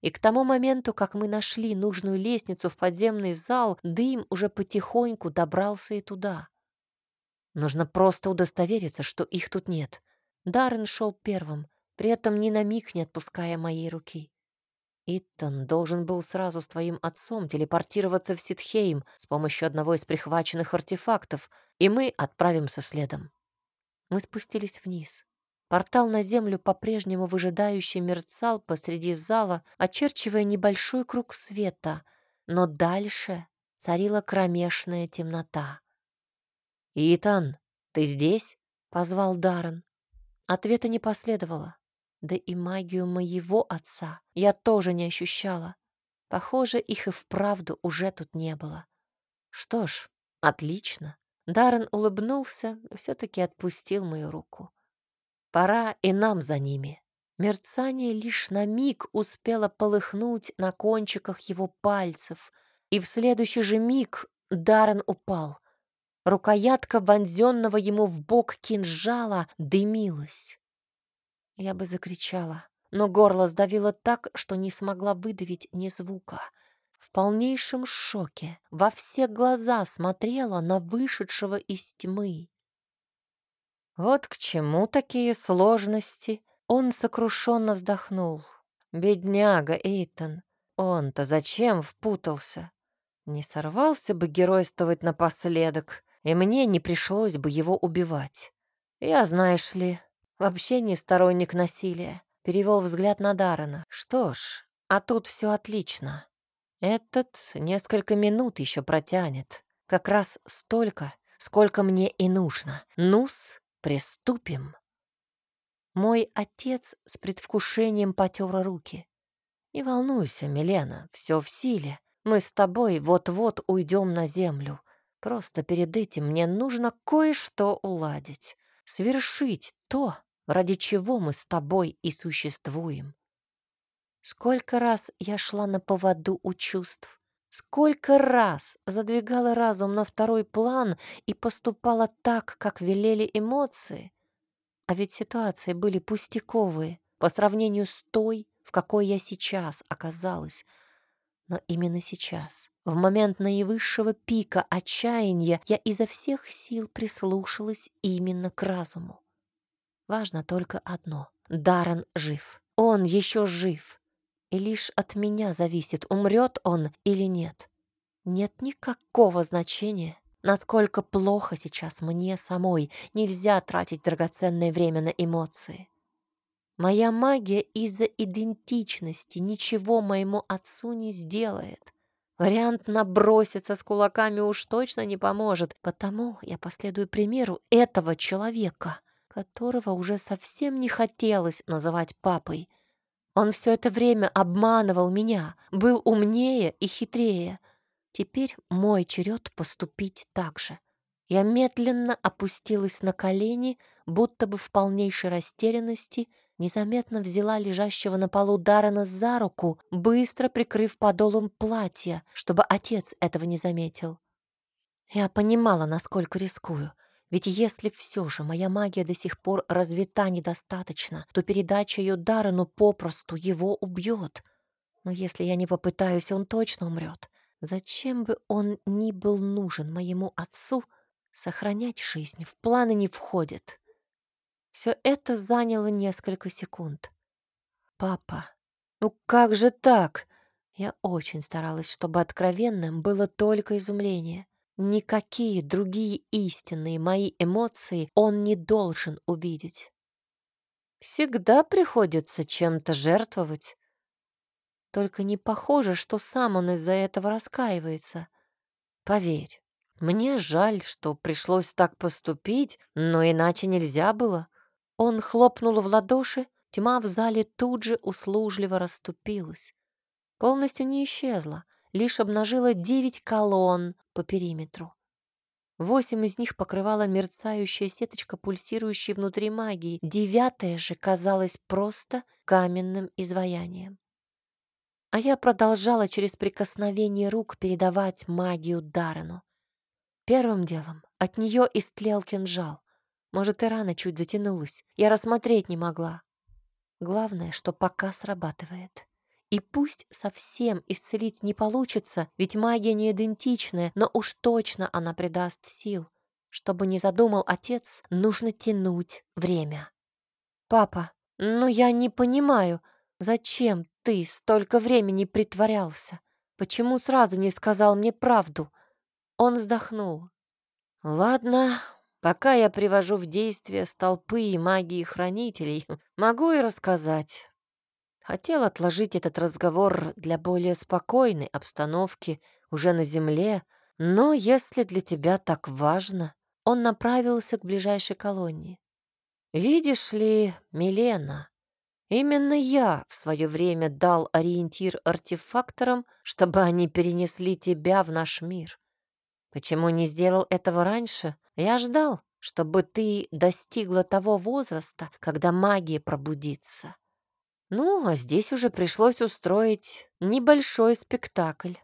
И к тому моменту, как мы нашли нужную лестницу в подземный зал, дым уже потихоньку добрался и туда. Нужно просто удостовериться, что их тут нет. Даррен шел первым, при этом ни на миг не отпуская моей руки. Итан должен был сразу с твоим отцом телепортироваться в Ситхейм с помощью одного из прихваченных артефактов, и мы отправимся следом. Мы спустились вниз. Портал на землю по-прежнему выжидающий мерцал посреди зала, очерчивая небольшой круг света, но дальше царила кромешная темнота. «Итан, ты здесь?» — позвал Даррен. Ответа не последовало. Да и магию моего отца я тоже не ощущала. Похоже, их и вправду уже тут не было. Что ж, отлично. Даррен улыбнулся и все-таки отпустил мою руку. Пора и нам за ними. Мерцание лишь на миг успело полыхнуть на кончиках его пальцев, и в следующий же миг Даррен упал. Рукоятка вонзенного ему в бок кинжала дымилась. Я бы закричала, но горло сдавило так, что не смогла выдавить ни звука. В полнейшем шоке во все глаза смотрела на вышедшего из тьмы. Вот к чему такие сложности? Он сокрушенно вздохнул. Бедняга Эйтон, он-то зачем впутался? Не сорвался бы геройствовать напоследок, и мне не пришлось бы его убивать. Я, знаешь ли, вообще не сторонник насилия. Перевел взгляд на Даррена. Что ж, а тут все отлично. Этот несколько минут еще протянет. Как раз столько, сколько мне и нужно. Нус, Приступим. Мой отец с предвкушением потер руки. Не волнуйся, Милена, все в силе. Мы с тобой вот-вот уйдем на землю. Просто перед этим мне нужно кое-что уладить. Свершить то, ради чего мы с тобой и существуем. Сколько раз я шла на поводу у чувств, Сколько раз задвигала разум на второй план и поступала так, как велели эмоции. А ведь ситуации были пустяковые по сравнению с той, в какой я сейчас оказалась. Но именно сейчас, в момент наивысшего пика отчаяния, я изо всех сил прислушалась именно к разуму. Важно только одно — Даррен жив. Он еще жив и лишь от меня зависит, умрет он или нет. Нет никакого значения, насколько плохо сейчас мне самой. Нельзя тратить драгоценное время на эмоции. Моя магия из-за идентичности ничего моему отцу не сделает. Вариант наброситься с кулаками уж точно не поможет, потому я последую примеру этого человека, которого уже совсем не хотелось называть папой — он все это время обманывал меня, был умнее и хитрее. Теперь мой черед поступить так же. Я медленно опустилась на колени, будто бы в полнейшей растерянности, незаметно взяла лежащего на полу Дарана за руку, быстро прикрыв подолом платья, чтобы отец этого не заметил. Я понимала, насколько рискую. Ведь если все же моя магия до сих пор развита недостаточно, то передача ее Даррену попросту его убьет. Но если я не попытаюсь, он точно умрет. Зачем бы он ни был нужен моему отцу, сохранять жизнь в планы не входит. Все это заняло несколько секунд. «Папа, ну как же так?» Я очень старалась, чтобы откровенным было только изумление. Никакие другие истинные мои эмоции он не должен увидеть. Всегда приходится чем-то жертвовать. Только не похоже, что сам он из-за этого раскаивается. Поверь, мне жаль, что пришлось так поступить, но иначе нельзя было. Он хлопнул в ладоши, тьма в зале тут же услужливо расступилась. Полностью не исчезла, лишь обнажила девять колонн по периметру. Восемь из них покрывала мерцающая сеточка, пульсирующей внутри магии. Девятая же казалась просто каменным изваянием. А я продолжала через прикосновение рук передавать магию Даррену. Первым делом от нее истлел кинжал. Может, и рана чуть затянулась. Я рассмотреть не могла. Главное, что пока срабатывает. И пусть совсем исцелить не получится, ведь магия не идентичная, но уж точно она придаст сил. Чтобы не задумал отец, нужно тянуть время. «Папа, ну я не понимаю, зачем ты столько времени притворялся? Почему сразу не сказал мне правду?» Он вздохнул. «Ладно, пока я привожу в действие столпы и магии хранителей, могу и рассказать. Хотел отложить этот разговор для более спокойной обстановки уже на земле, но если для тебя так важно, он направился к ближайшей колонии. Видишь ли, Милена, именно я в свое время дал ориентир артефакторам, чтобы они перенесли тебя в наш мир. Почему не сделал этого раньше? Я ждал, чтобы ты достигла того возраста, когда магия пробудится. Ну, а здесь уже пришлось устроить небольшой спектакль.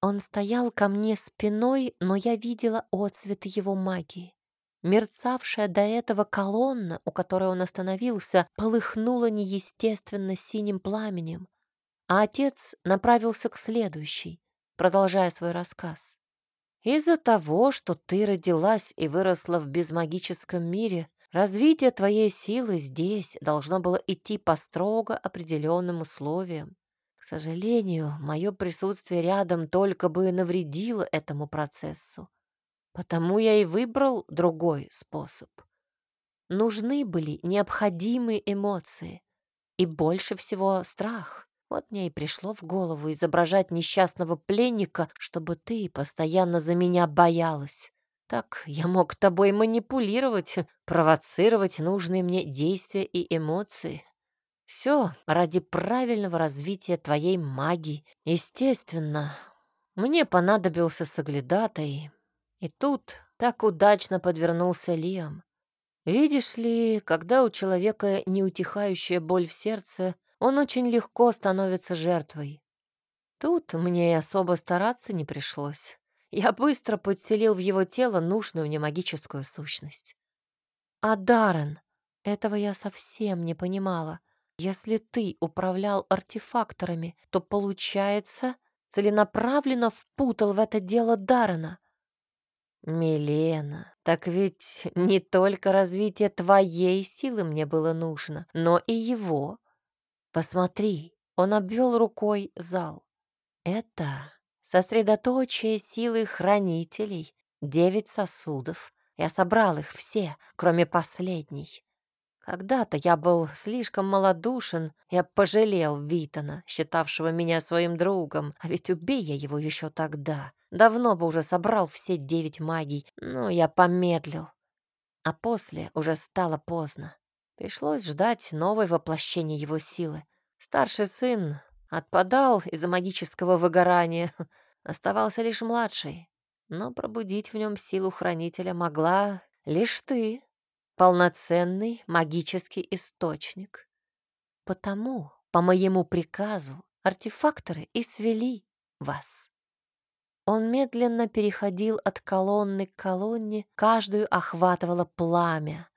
Он стоял ко мне спиной, но я видела отцвет его магии. Мерцавшая до этого колонна, у которой он остановился, полыхнула неестественно синим пламенем, а отец направился к следующей, продолжая свой рассказ. «Из-за того, что ты родилась и выросла в безмагическом мире, Развитие твоей силы здесь должно было идти по строго определенным условиям. К сожалению, мое присутствие рядом только бы навредило этому процессу. Потому я и выбрал другой способ. Нужны были необходимые эмоции и больше всего страх. Вот мне и пришло в голову изображать несчастного пленника, чтобы ты постоянно за меня боялась. Так я мог тобой манипулировать, провоцировать нужные мне действия и эмоции. Все ради правильного развития твоей магии. Естественно, мне понадобился соглядатай. И тут так удачно подвернулся Лиам. Видишь ли, когда у человека неутихающая боль в сердце, он очень легко становится жертвой. Тут мне и особо стараться не пришлось я быстро подселил в его тело нужную мне магическую сущность. А Даррен, этого я совсем не понимала. Если ты управлял артефакторами, то, получается, целенаправленно впутал в это дело Даррена. Милена, так ведь не только развитие твоей силы мне было нужно, но и его. Посмотри, он обвел рукой зал. Это Сосредоточие силы хранителей, девять сосудов. Я собрал их все, кроме последней. Когда-то я был слишком малодушен, я пожалел Витона, считавшего меня своим другом, а ведь убей я его еще тогда. Давно бы уже собрал все девять магий, но я помедлил. А после уже стало поздно. Пришлось ждать новое воплощение его силы. Старший сын Отпадал из-за магического выгорания. Оставался лишь младший. Но пробудить в нем силу хранителя могла лишь ты, полноценный магический источник. Потому, по моему приказу, артефакторы и свели вас. Он медленно переходил от колонны к колонне, каждую охватывало пламя.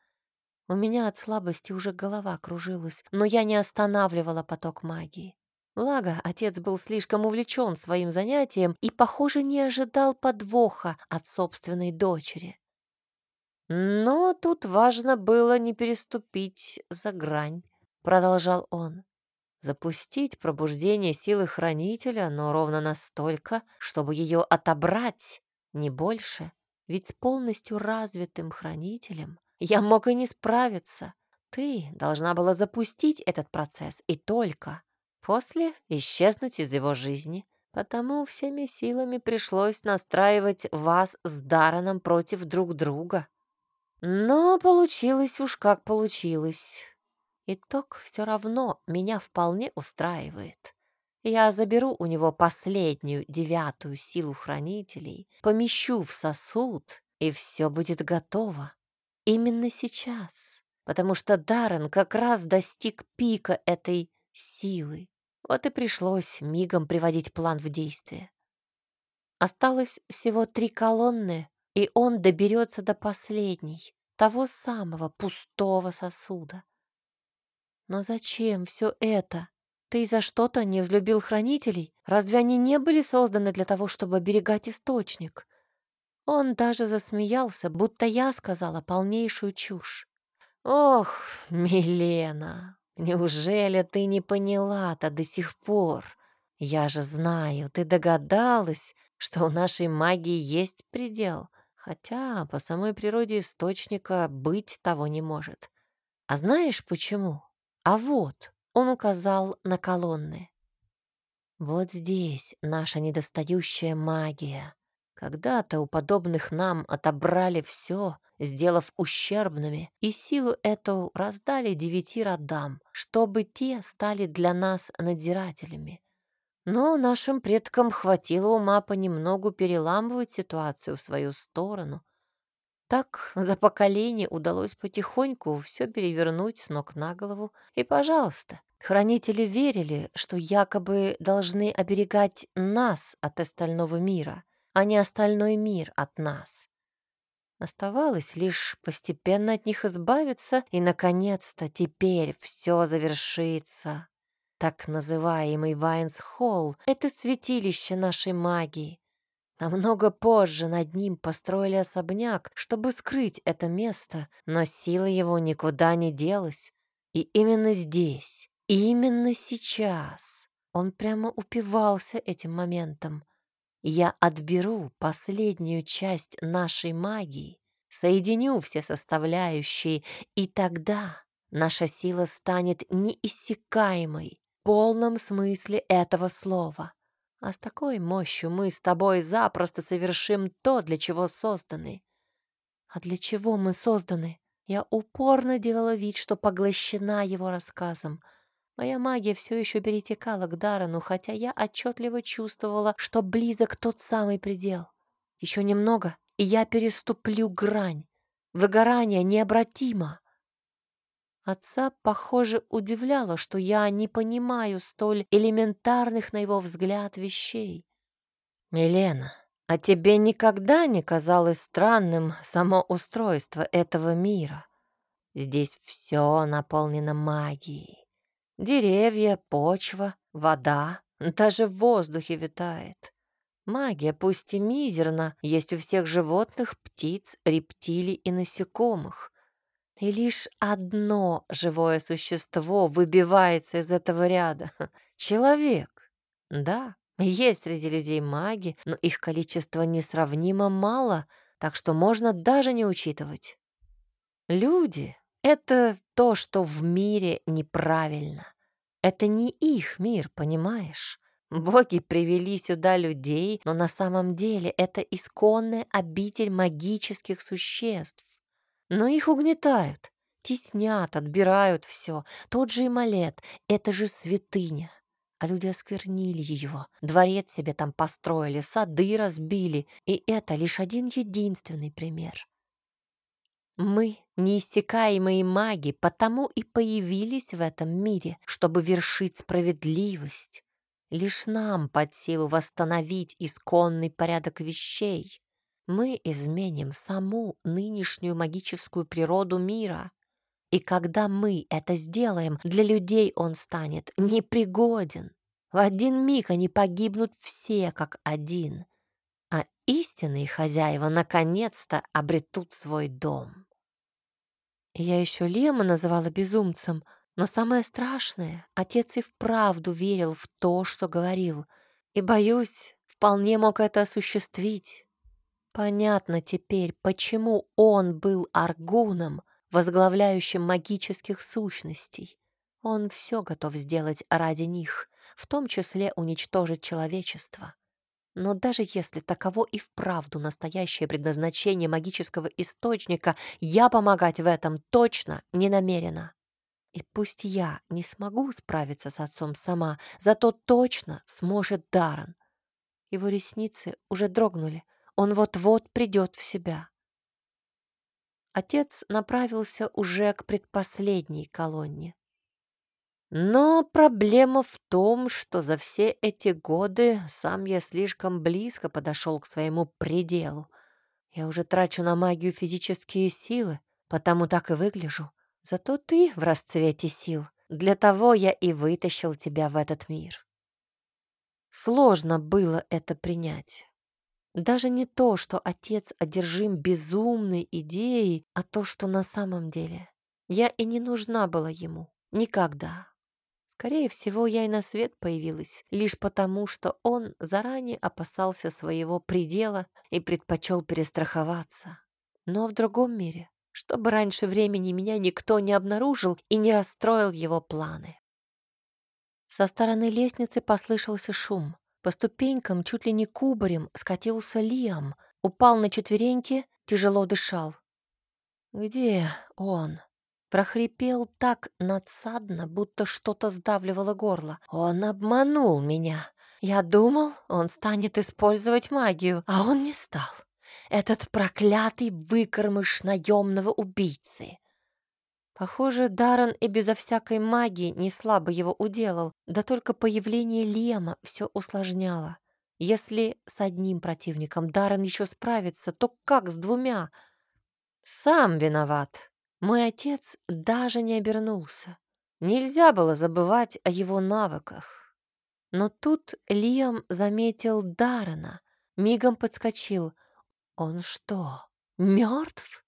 У меня от слабости уже голова кружилась, но я не останавливала поток магии. Благо, отец был слишком увлечен своим занятием и, похоже, не ожидал подвоха от собственной дочери. Но тут важно было не переступить за грань, продолжал он. Запустить пробуждение силы хранителя, но ровно настолько, чтобы ее отобрать, не больше. Ведь с полностью развитым хранителем я мог и не справиться. Ты должна была запустить этот процесс и только. После исчезнуть из его жизни. Потому всеми силами пришлось настраивать вас с Дараном против друг друга. Но получилось уж как получилось. Итог все равно меня вполне устраивает. Я заберу у него последнюю, девятую силу хранителей, помещу в сосуд, и все будет готово. Именно сейчас, потому что Даррен как раз достиг пика этой силы. Вот и пришлось мигом приводить план в действие. Осталось всего три колонны, и он доберется до последней, того самого пустого сосуда. Но зачем все это? Ты за что-то не взлюбил хранителей? Разве они не были созданы для того, чтобы оберегать источник? Он даже засмеялся, будто я сказала полнейшую чушь. Ох, Милена, неужели ты не поняла-то до сих пор? Я же знаю, ты догадалась, что у нашей магии есть предел — Хотя по самой природе источника быть того не может. А знаешь почему? А вот, он указал на колонны. Вот здесь наша недостающая магия. Когда-то у подобных нам отобрали все, сделав ущербными, и силу эту раздали девяти родам, чтобы те стали для нас надзирателями. Но нашим предкам хватило ума понемногу переламывать ситуацию в свою сторону. Так за поколение удалось потихоньку все перевернуть с ног на голову. И, пожалуйста, хранители верили, что якобы должны оберегать нас от остального мира, а не остальной мир от нас. Оставалось лишь постепенно от них избавиться, и, наконец-то, теперь все завершится. Так называемый Вайнс-Холл — это святилище нашей магии. Намного позже над ним построили особняк, чтобы скрыть это место, но сила его никуда не делась. И именно здесь, именно сейчас он прямо упивался этим моментом. Я отберу последнюю часть нашей магии, соединю все составляющие, и тогда наша сила станет неиссякаемой, полном смысле этого слова. А с такой мощью мы с тобой запросто совершим то, для чего созданы. А для чего мы созданы? Я упорно делала вид, что поглощена его рассказом. Моя магия все еще перетекала к Дарану, хотя я отчетливо чувствовала, что близок тот самый предел. Еще немного, и я переступлю грань. Выгорание необратимо. Отца, похоже, удивляло, что я не понимаю столь элементарных, на его взгляд, вещей. «Милена, а тебе никогда не казалось странным само устройство этого мира? Здесь все наполнено магией. Деревья, почва, вода, даже в воздухе витает. Магия, пусть и мизерна, есть у всех животных, птиц, рептилий и насекомых. И лишь одно живое существо выбивается из этого ряда. Человек. Да, есть среди людей маги, но их количество несравнимо мало, так что можно даже не учитывать. Люди — это то, что в мире неправильно. Это не их мир, понимаешь? Боги привели сюда людей, но на самом деле это исконная обитель магических существ. Но их угнетают, теснят, отбирают все. Тот же Ималет — это же святыня. А люди осквернили его, дворец себе там построили, сады разбили. И это лишь один единственный пример. Мы, неиссякаемые маги, потому и появились в этом мире, чтобы вершить справедливость. Лишь нам под силу восстановить исконный порядок вещей. Мы изменим саму нынешнюю магическую природу мира. И когда мы это сделаем, для людей он станет непригоден. В один миг они погибнут все как один, а истинные хозяева наконец-то обретут свой дом. Я еще Лема называла безумцем, но самое страшное, отец и вправду верил в то, что говорил, и, боюсь, вполне мог это осуществить. Понятно теперь, почему он был аргуном, возглавляющим магических сущностей. Он все готов сделать ради них, в том числе уничтожить человечество. Но даже если таково и вправду настоящее предназначение магического источника, я помогать в этом точно не намерена. И пусть я не смогу справиться с отцом сама, зато точно сможет Даррен. Его ресницы уже дрогнули. Он вот-вот придет в себя. Отец направился уже к предпоследней колонне. Но проблема в том, что за все эти годы сам я слишком близко подошел к своему пределу. Я уже трачу на магию физические силы, потому так и выгляжу. Зато ты в расцвете сил. Для того я и вытащил тебя в этот мир. Сложно было это принять. Даже не то, что отец одержим безумной идеей, а то, что на самом деле я и не нужна была ему. Никогда. Скорее всего, я и на свет появилась, лишь потому, что он заранее опасался своего предела и предпочел перестраховаться. Но в другом мире, чтобы раньше времени меня никто не обнаружил и не расстроил его планы. Со стороны лестницы послышался шум. По ступенькам чуть ли не кубарем скатился Лиам, упал на четвереньки, тяжело дышал. «Где он?» Прохрипел так надсадно, будто что-то сдавливало горло. Он обманул меня. Я думал, он станет использовать магию, а он не стал. Этот проклятый выкормыш наемного убийцы. Похоже, Даррен и безо всякой магии не слабо его уделал, да только появление Лема все усложняло. Если с одним противником Даррен еще справится, то как с двумя? Сам виноват, мой отец даже не обернулся. Нельзя было забывать о его навыках. Но тут Лиам заметил Даррена, мигом подскочил. Он что, мертв?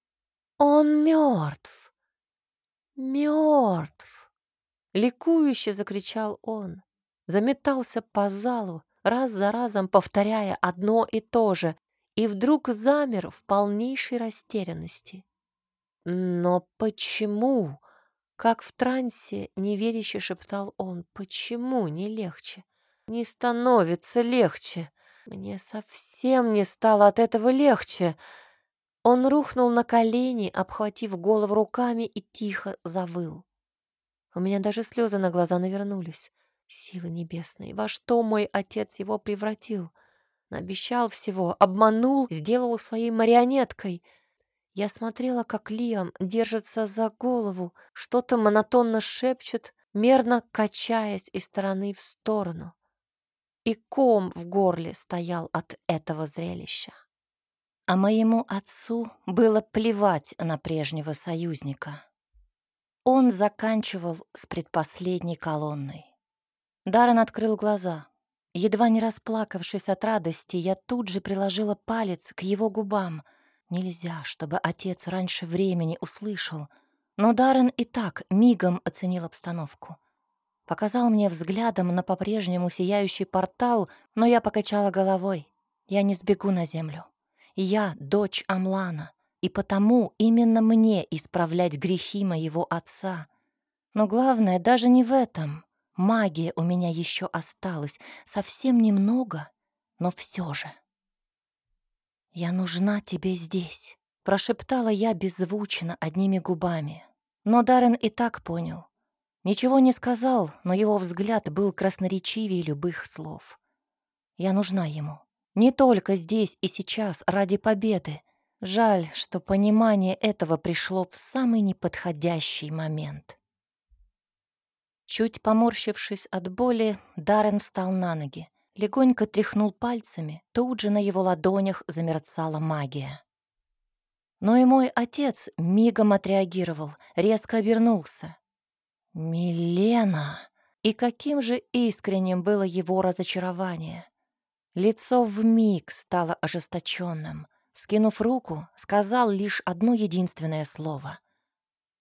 Он мертв! Мертв! Ликующе закричал он. Заметался по залу, раз за разом повторяя одно и то же, и вдруг замер в полнейшей растерянности. Но почему? Как в трансе, неверяще шептал он. Почему не легче? Не становится легче. Мне совсем не стало от этого легче. Он рухнул на колени, обхватив голову руками и тихо завыл. У меня даже слезы на глаза навернулись. Силы небесные, во что мой отец его превратил? Наобещал всего, обманул, сделал своей марионеткой — я смотрела, как Лиам держится за голову, что-то монотонно шепчет, мерно качаясь из стороны в сторону. И ком в горле стоял от этого зрелища. А моему отцу было плевать на прежнего союзника. Он заканчивал с предпоследней колонной. Даррен открыл глаза. Едва не расплакавшись от радости, я тут же приложила палец к его губам — Нельзя, чтобы отец раньше времени услышал. Но Даррен и так мигом оценил обстановку. Показал мне взглядом на по-прежнему сияющий портал, но я покачала головой. Я не сбегу на землю. Я дочь Амлана, и потому именно мне исправлять грехи моего отца. Но главное даже не в этом. Магия у меня еще осталась, совсем немного, но все же. «Я нужна тебе здесь», — прошептала я беззвучно одними губами. Но Даррен и так понял. Ничего не сказал, но его взгляд был красноречивее любых слов. Я нужна ему. Не только здесь и сейчас, ради победы. Жаль, что понимание этого пришло в самый неподходящий момент. Чуть поморщившись от боли, Даррен встал на ноги, легонько тряхнул пальцами, тут же на его ладонях замерцала магия. Но и мой отец мигом отреагировал, резко обернулся. «Милена!» И каким же искренним было его разочарование. Лицо вмиг стало ожесточенным. Скинув руку, сказал лишь одно единственное слово.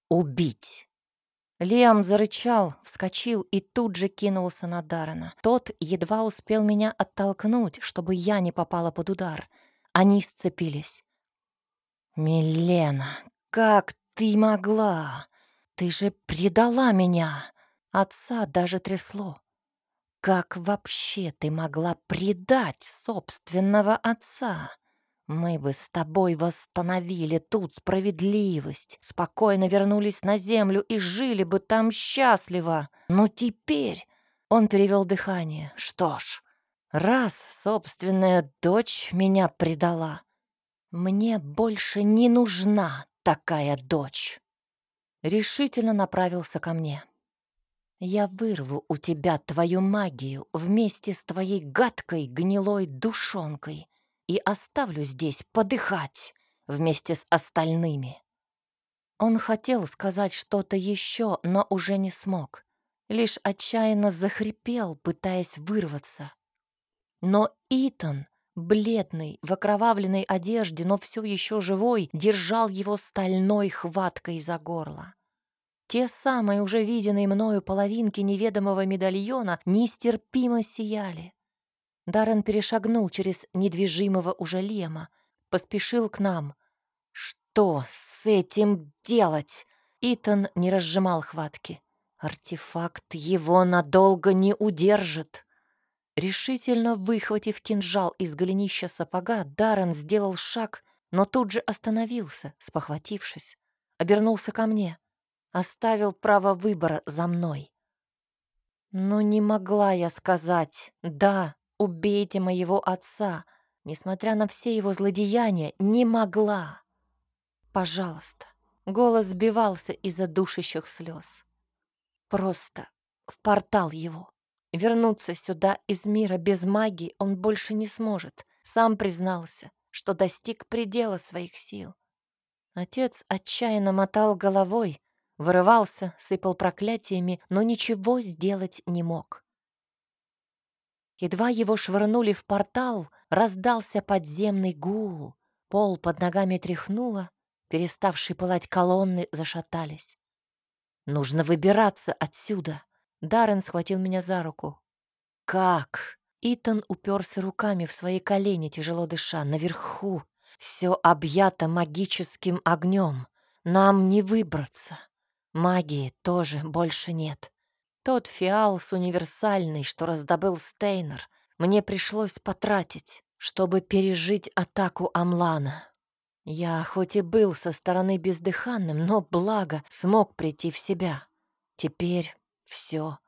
«Убить!» Лиам зарычал, вскочил и тут же кинулся на Даррена. Тот едва успел меня оттолкнуть, чтобы я не попала под удар. Они сцепились. «Милена, как ты могла? Ты же предала меня!» Отца даже трясло. «Как вообще ты могла предать собственного отца?» Мы бы с тобой восстановили тут справедливость, спокойно вернулись на землю и жили бы там счастливо. Но теперь он перевел дыхание. Что ж, раз собственная дочь меня предала, мне больше не нужна такая дочь. Решительно направился ко мне. Я вырву у тебя твою магию вместе с твоей гадкой гнилой душонкой и оставлю здесь подыхать вместе с остальными. Он хотел сказать что-то еще, но уже не смог. Лишь отчаянно захрипел, пытаясь вырваться. Но Итан, бледный, в окровавленной одежде, но все еще живой, держал его стальной хваткой за горло. Те самые уже виденные мною половинки неведомого медальона нестерпимо сияли. Даррен перешагнул через недвижимого уже Лема, поспешил к нам. «Что с этим делать?» Итан не разжимал хватки. «Артефакт его надолго не удержит». Решительно выхватив кинжал из голенища сапога, Даррен сделал шаг, но тут же остановился, спохватившись. Обернулся ко мне. Оставил право выбора за мной. Но не могла я сказать «да», Убейте моего отца, несмотря на все его злодеяния, не могла. Пожалуйста. Голос сбивался из-за душащих слез. Просто в портал его. Вернуться сюда из мира без магии он больше не сможет. Сам признался, что достиг предела своих сил. Отец отчаянно мотал головой, вырывался, сыпал проклятиями, но ничего сделать не мог. Едва его швырнули в портал, раздался подземный гул. Пол под ногами тряхнуло, переставшие пылать колонны зашатались. «Нужно выбираться отсюда!» Даррен схватил меня за руку. «Как?» Итан уперся руками в свои колени, тяжело дыша. «Наверху все объято магическим огнем. Нам не выбраться. Магии тоже больше нет. Тот фиалс универсальный, что раздобыл Стейнер, мне пришлось потратить, чтобы пережить атаку Амлана. Я хоть и был со стороны бездыханным, но благо смог прийти в себя. Теперь все.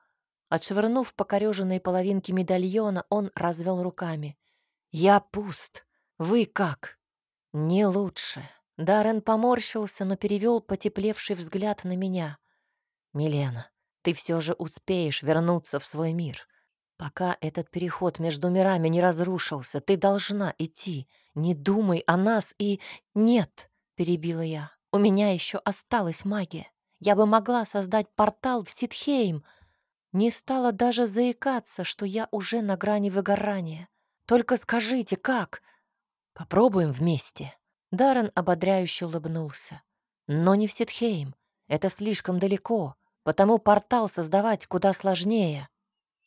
Отшвырнув покореженные половинки медальона, он развел руками. «Я пуст. Вы как?» «Не лучше». Даррен поморщился, но перевел потеплевший взгляд на меня. «Милена, ты все же успеешь вернуться в свой мир. Пока этот переход между мирами не разрушился, ты должна идти. Не думай о нас и... Нет, перебила я. У меня еще осталась магия. Я бы могла создать портал в Ситхейм. Не стала даже заикаться, что я уже на грани выгорания. Только скажите, как? Попробуем вместе. Даррен ободряюще улыбнулся. Но не в Ситхейм. Это слишком далеко потому портал создавать куда сложнее.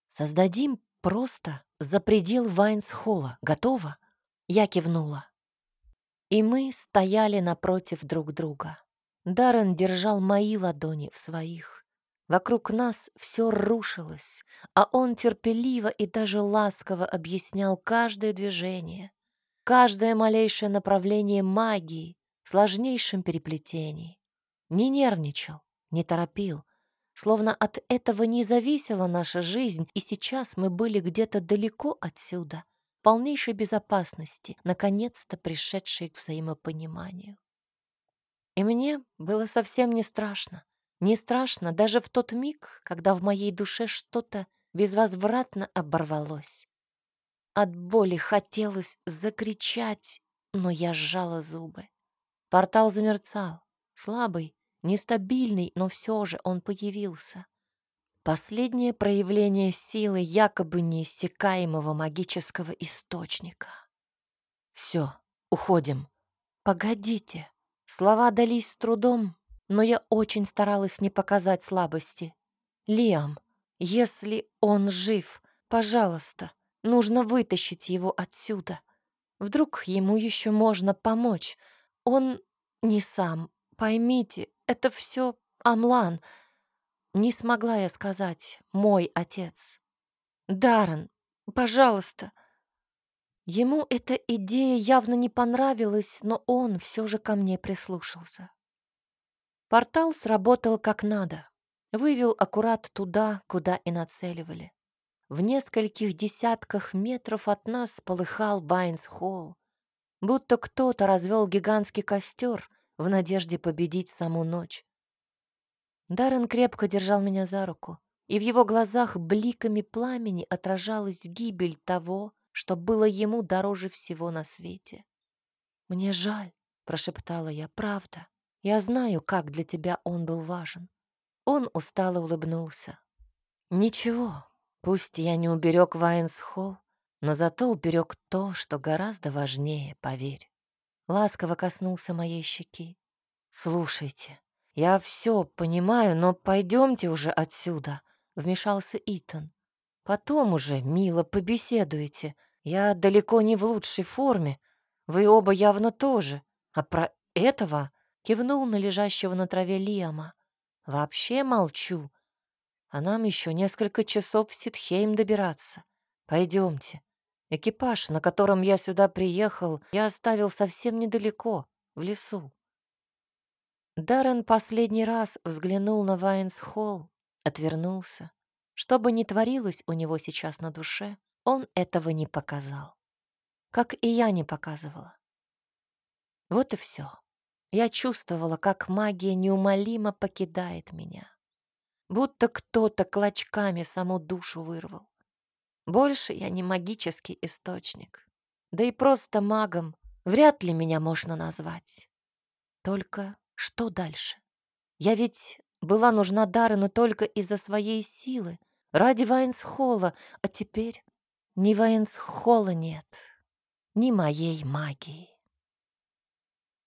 Создадим просто за предел Вайнс-холла. Готово?» Я кивнула. И мы стояли напротив друг друга. Даррен держал мои ладони в своих. Вокруг нас все рушилось, а он терпеливо и даже ласково объяснял каждое движение, каждое малейшее направление магии в сложнейшем переплетении. Не нервничал, не торопил, Словно от этого не зависела наша жизнь, и сейчас мы были где-то далеко отсюда, в полнейшей безопасности, наконец-то пришедшей к взаимопониманию. И мне было совсем не страшно. Не страшно даже в тот миг, когда в моей душе что-то безвозвратно оборвалось. От боли хотелось закричать, но я сжала зубы. Портал замерцал, слабый, нестабильный, но все же он появился. Последнее проявление силы якобы неиссякаемого магического источника. Все, уходим. Погодите. Слова дались с трудом, но я очень старалась не показать слабости. Лиам, если он жив, пожалуйста, нужно вытащить его отсюда. Вдруг ему еще можно помочь. Он не сам. Поймите, это все Амлан. Не смогла я сказать «мой отец». Даррен, пожалуйста. Ему эта идея явно не понравилась, но он все же ко мне прислушался. Портал сработал как надо. Вывел аккурат туда, куда и нацеливали. В нескольких десятках метров от нас полыхал Байнс-холл, будто кто-то развел гигантский костер в надежде победить саму ночь. Даррен крепко держал меня за руку, и в его глазах бликами пламени отражалась гибель того, что было ему дороже всего на свете. «Мне жаль», — прошептала я, — «правда. Я знаю, как для тебя он был важен». Он устало улыбнулся. «Ничего, пусть я не уберег Вайнс-Холл, но зато уберег то, что гораздо важнее, поверь». Ласково коснулся моей щеки. «Слушайте, я все понимаю, но пойдемте уже отсюда», — вмешался Итан. «Потом уже, мило, побеседуете. Я далеко не в лучшей форме. Вы оба явно тоже. А про этого кивнул на лежащего на траве Лиама. Вообще молчу. А нам еще несколько часов в Ситхейм добираться. Пойдемте. Экипаж, на котором я сюда приехал, я оставил совсем недалеко, в лесу. Даррен последний раз взглянул на Вайнс-Холл, отвернулся. Что бы ни творилось у него сейчас на душе, он этого не показал. Как и я не показывала. Вот и все. Я чувствовала, как магия неумолимо покидает меня. Будто кто-то клочками саму душу вырвал. Больше я не магический источник. Да и просто магом вряд ли меня можно назвать. Только что дальше? Я ведь была нужна Даррену только из-за своей силы, ради Вайнсхолла, а теперь ни Вайнсхолла нет, ни моей магии.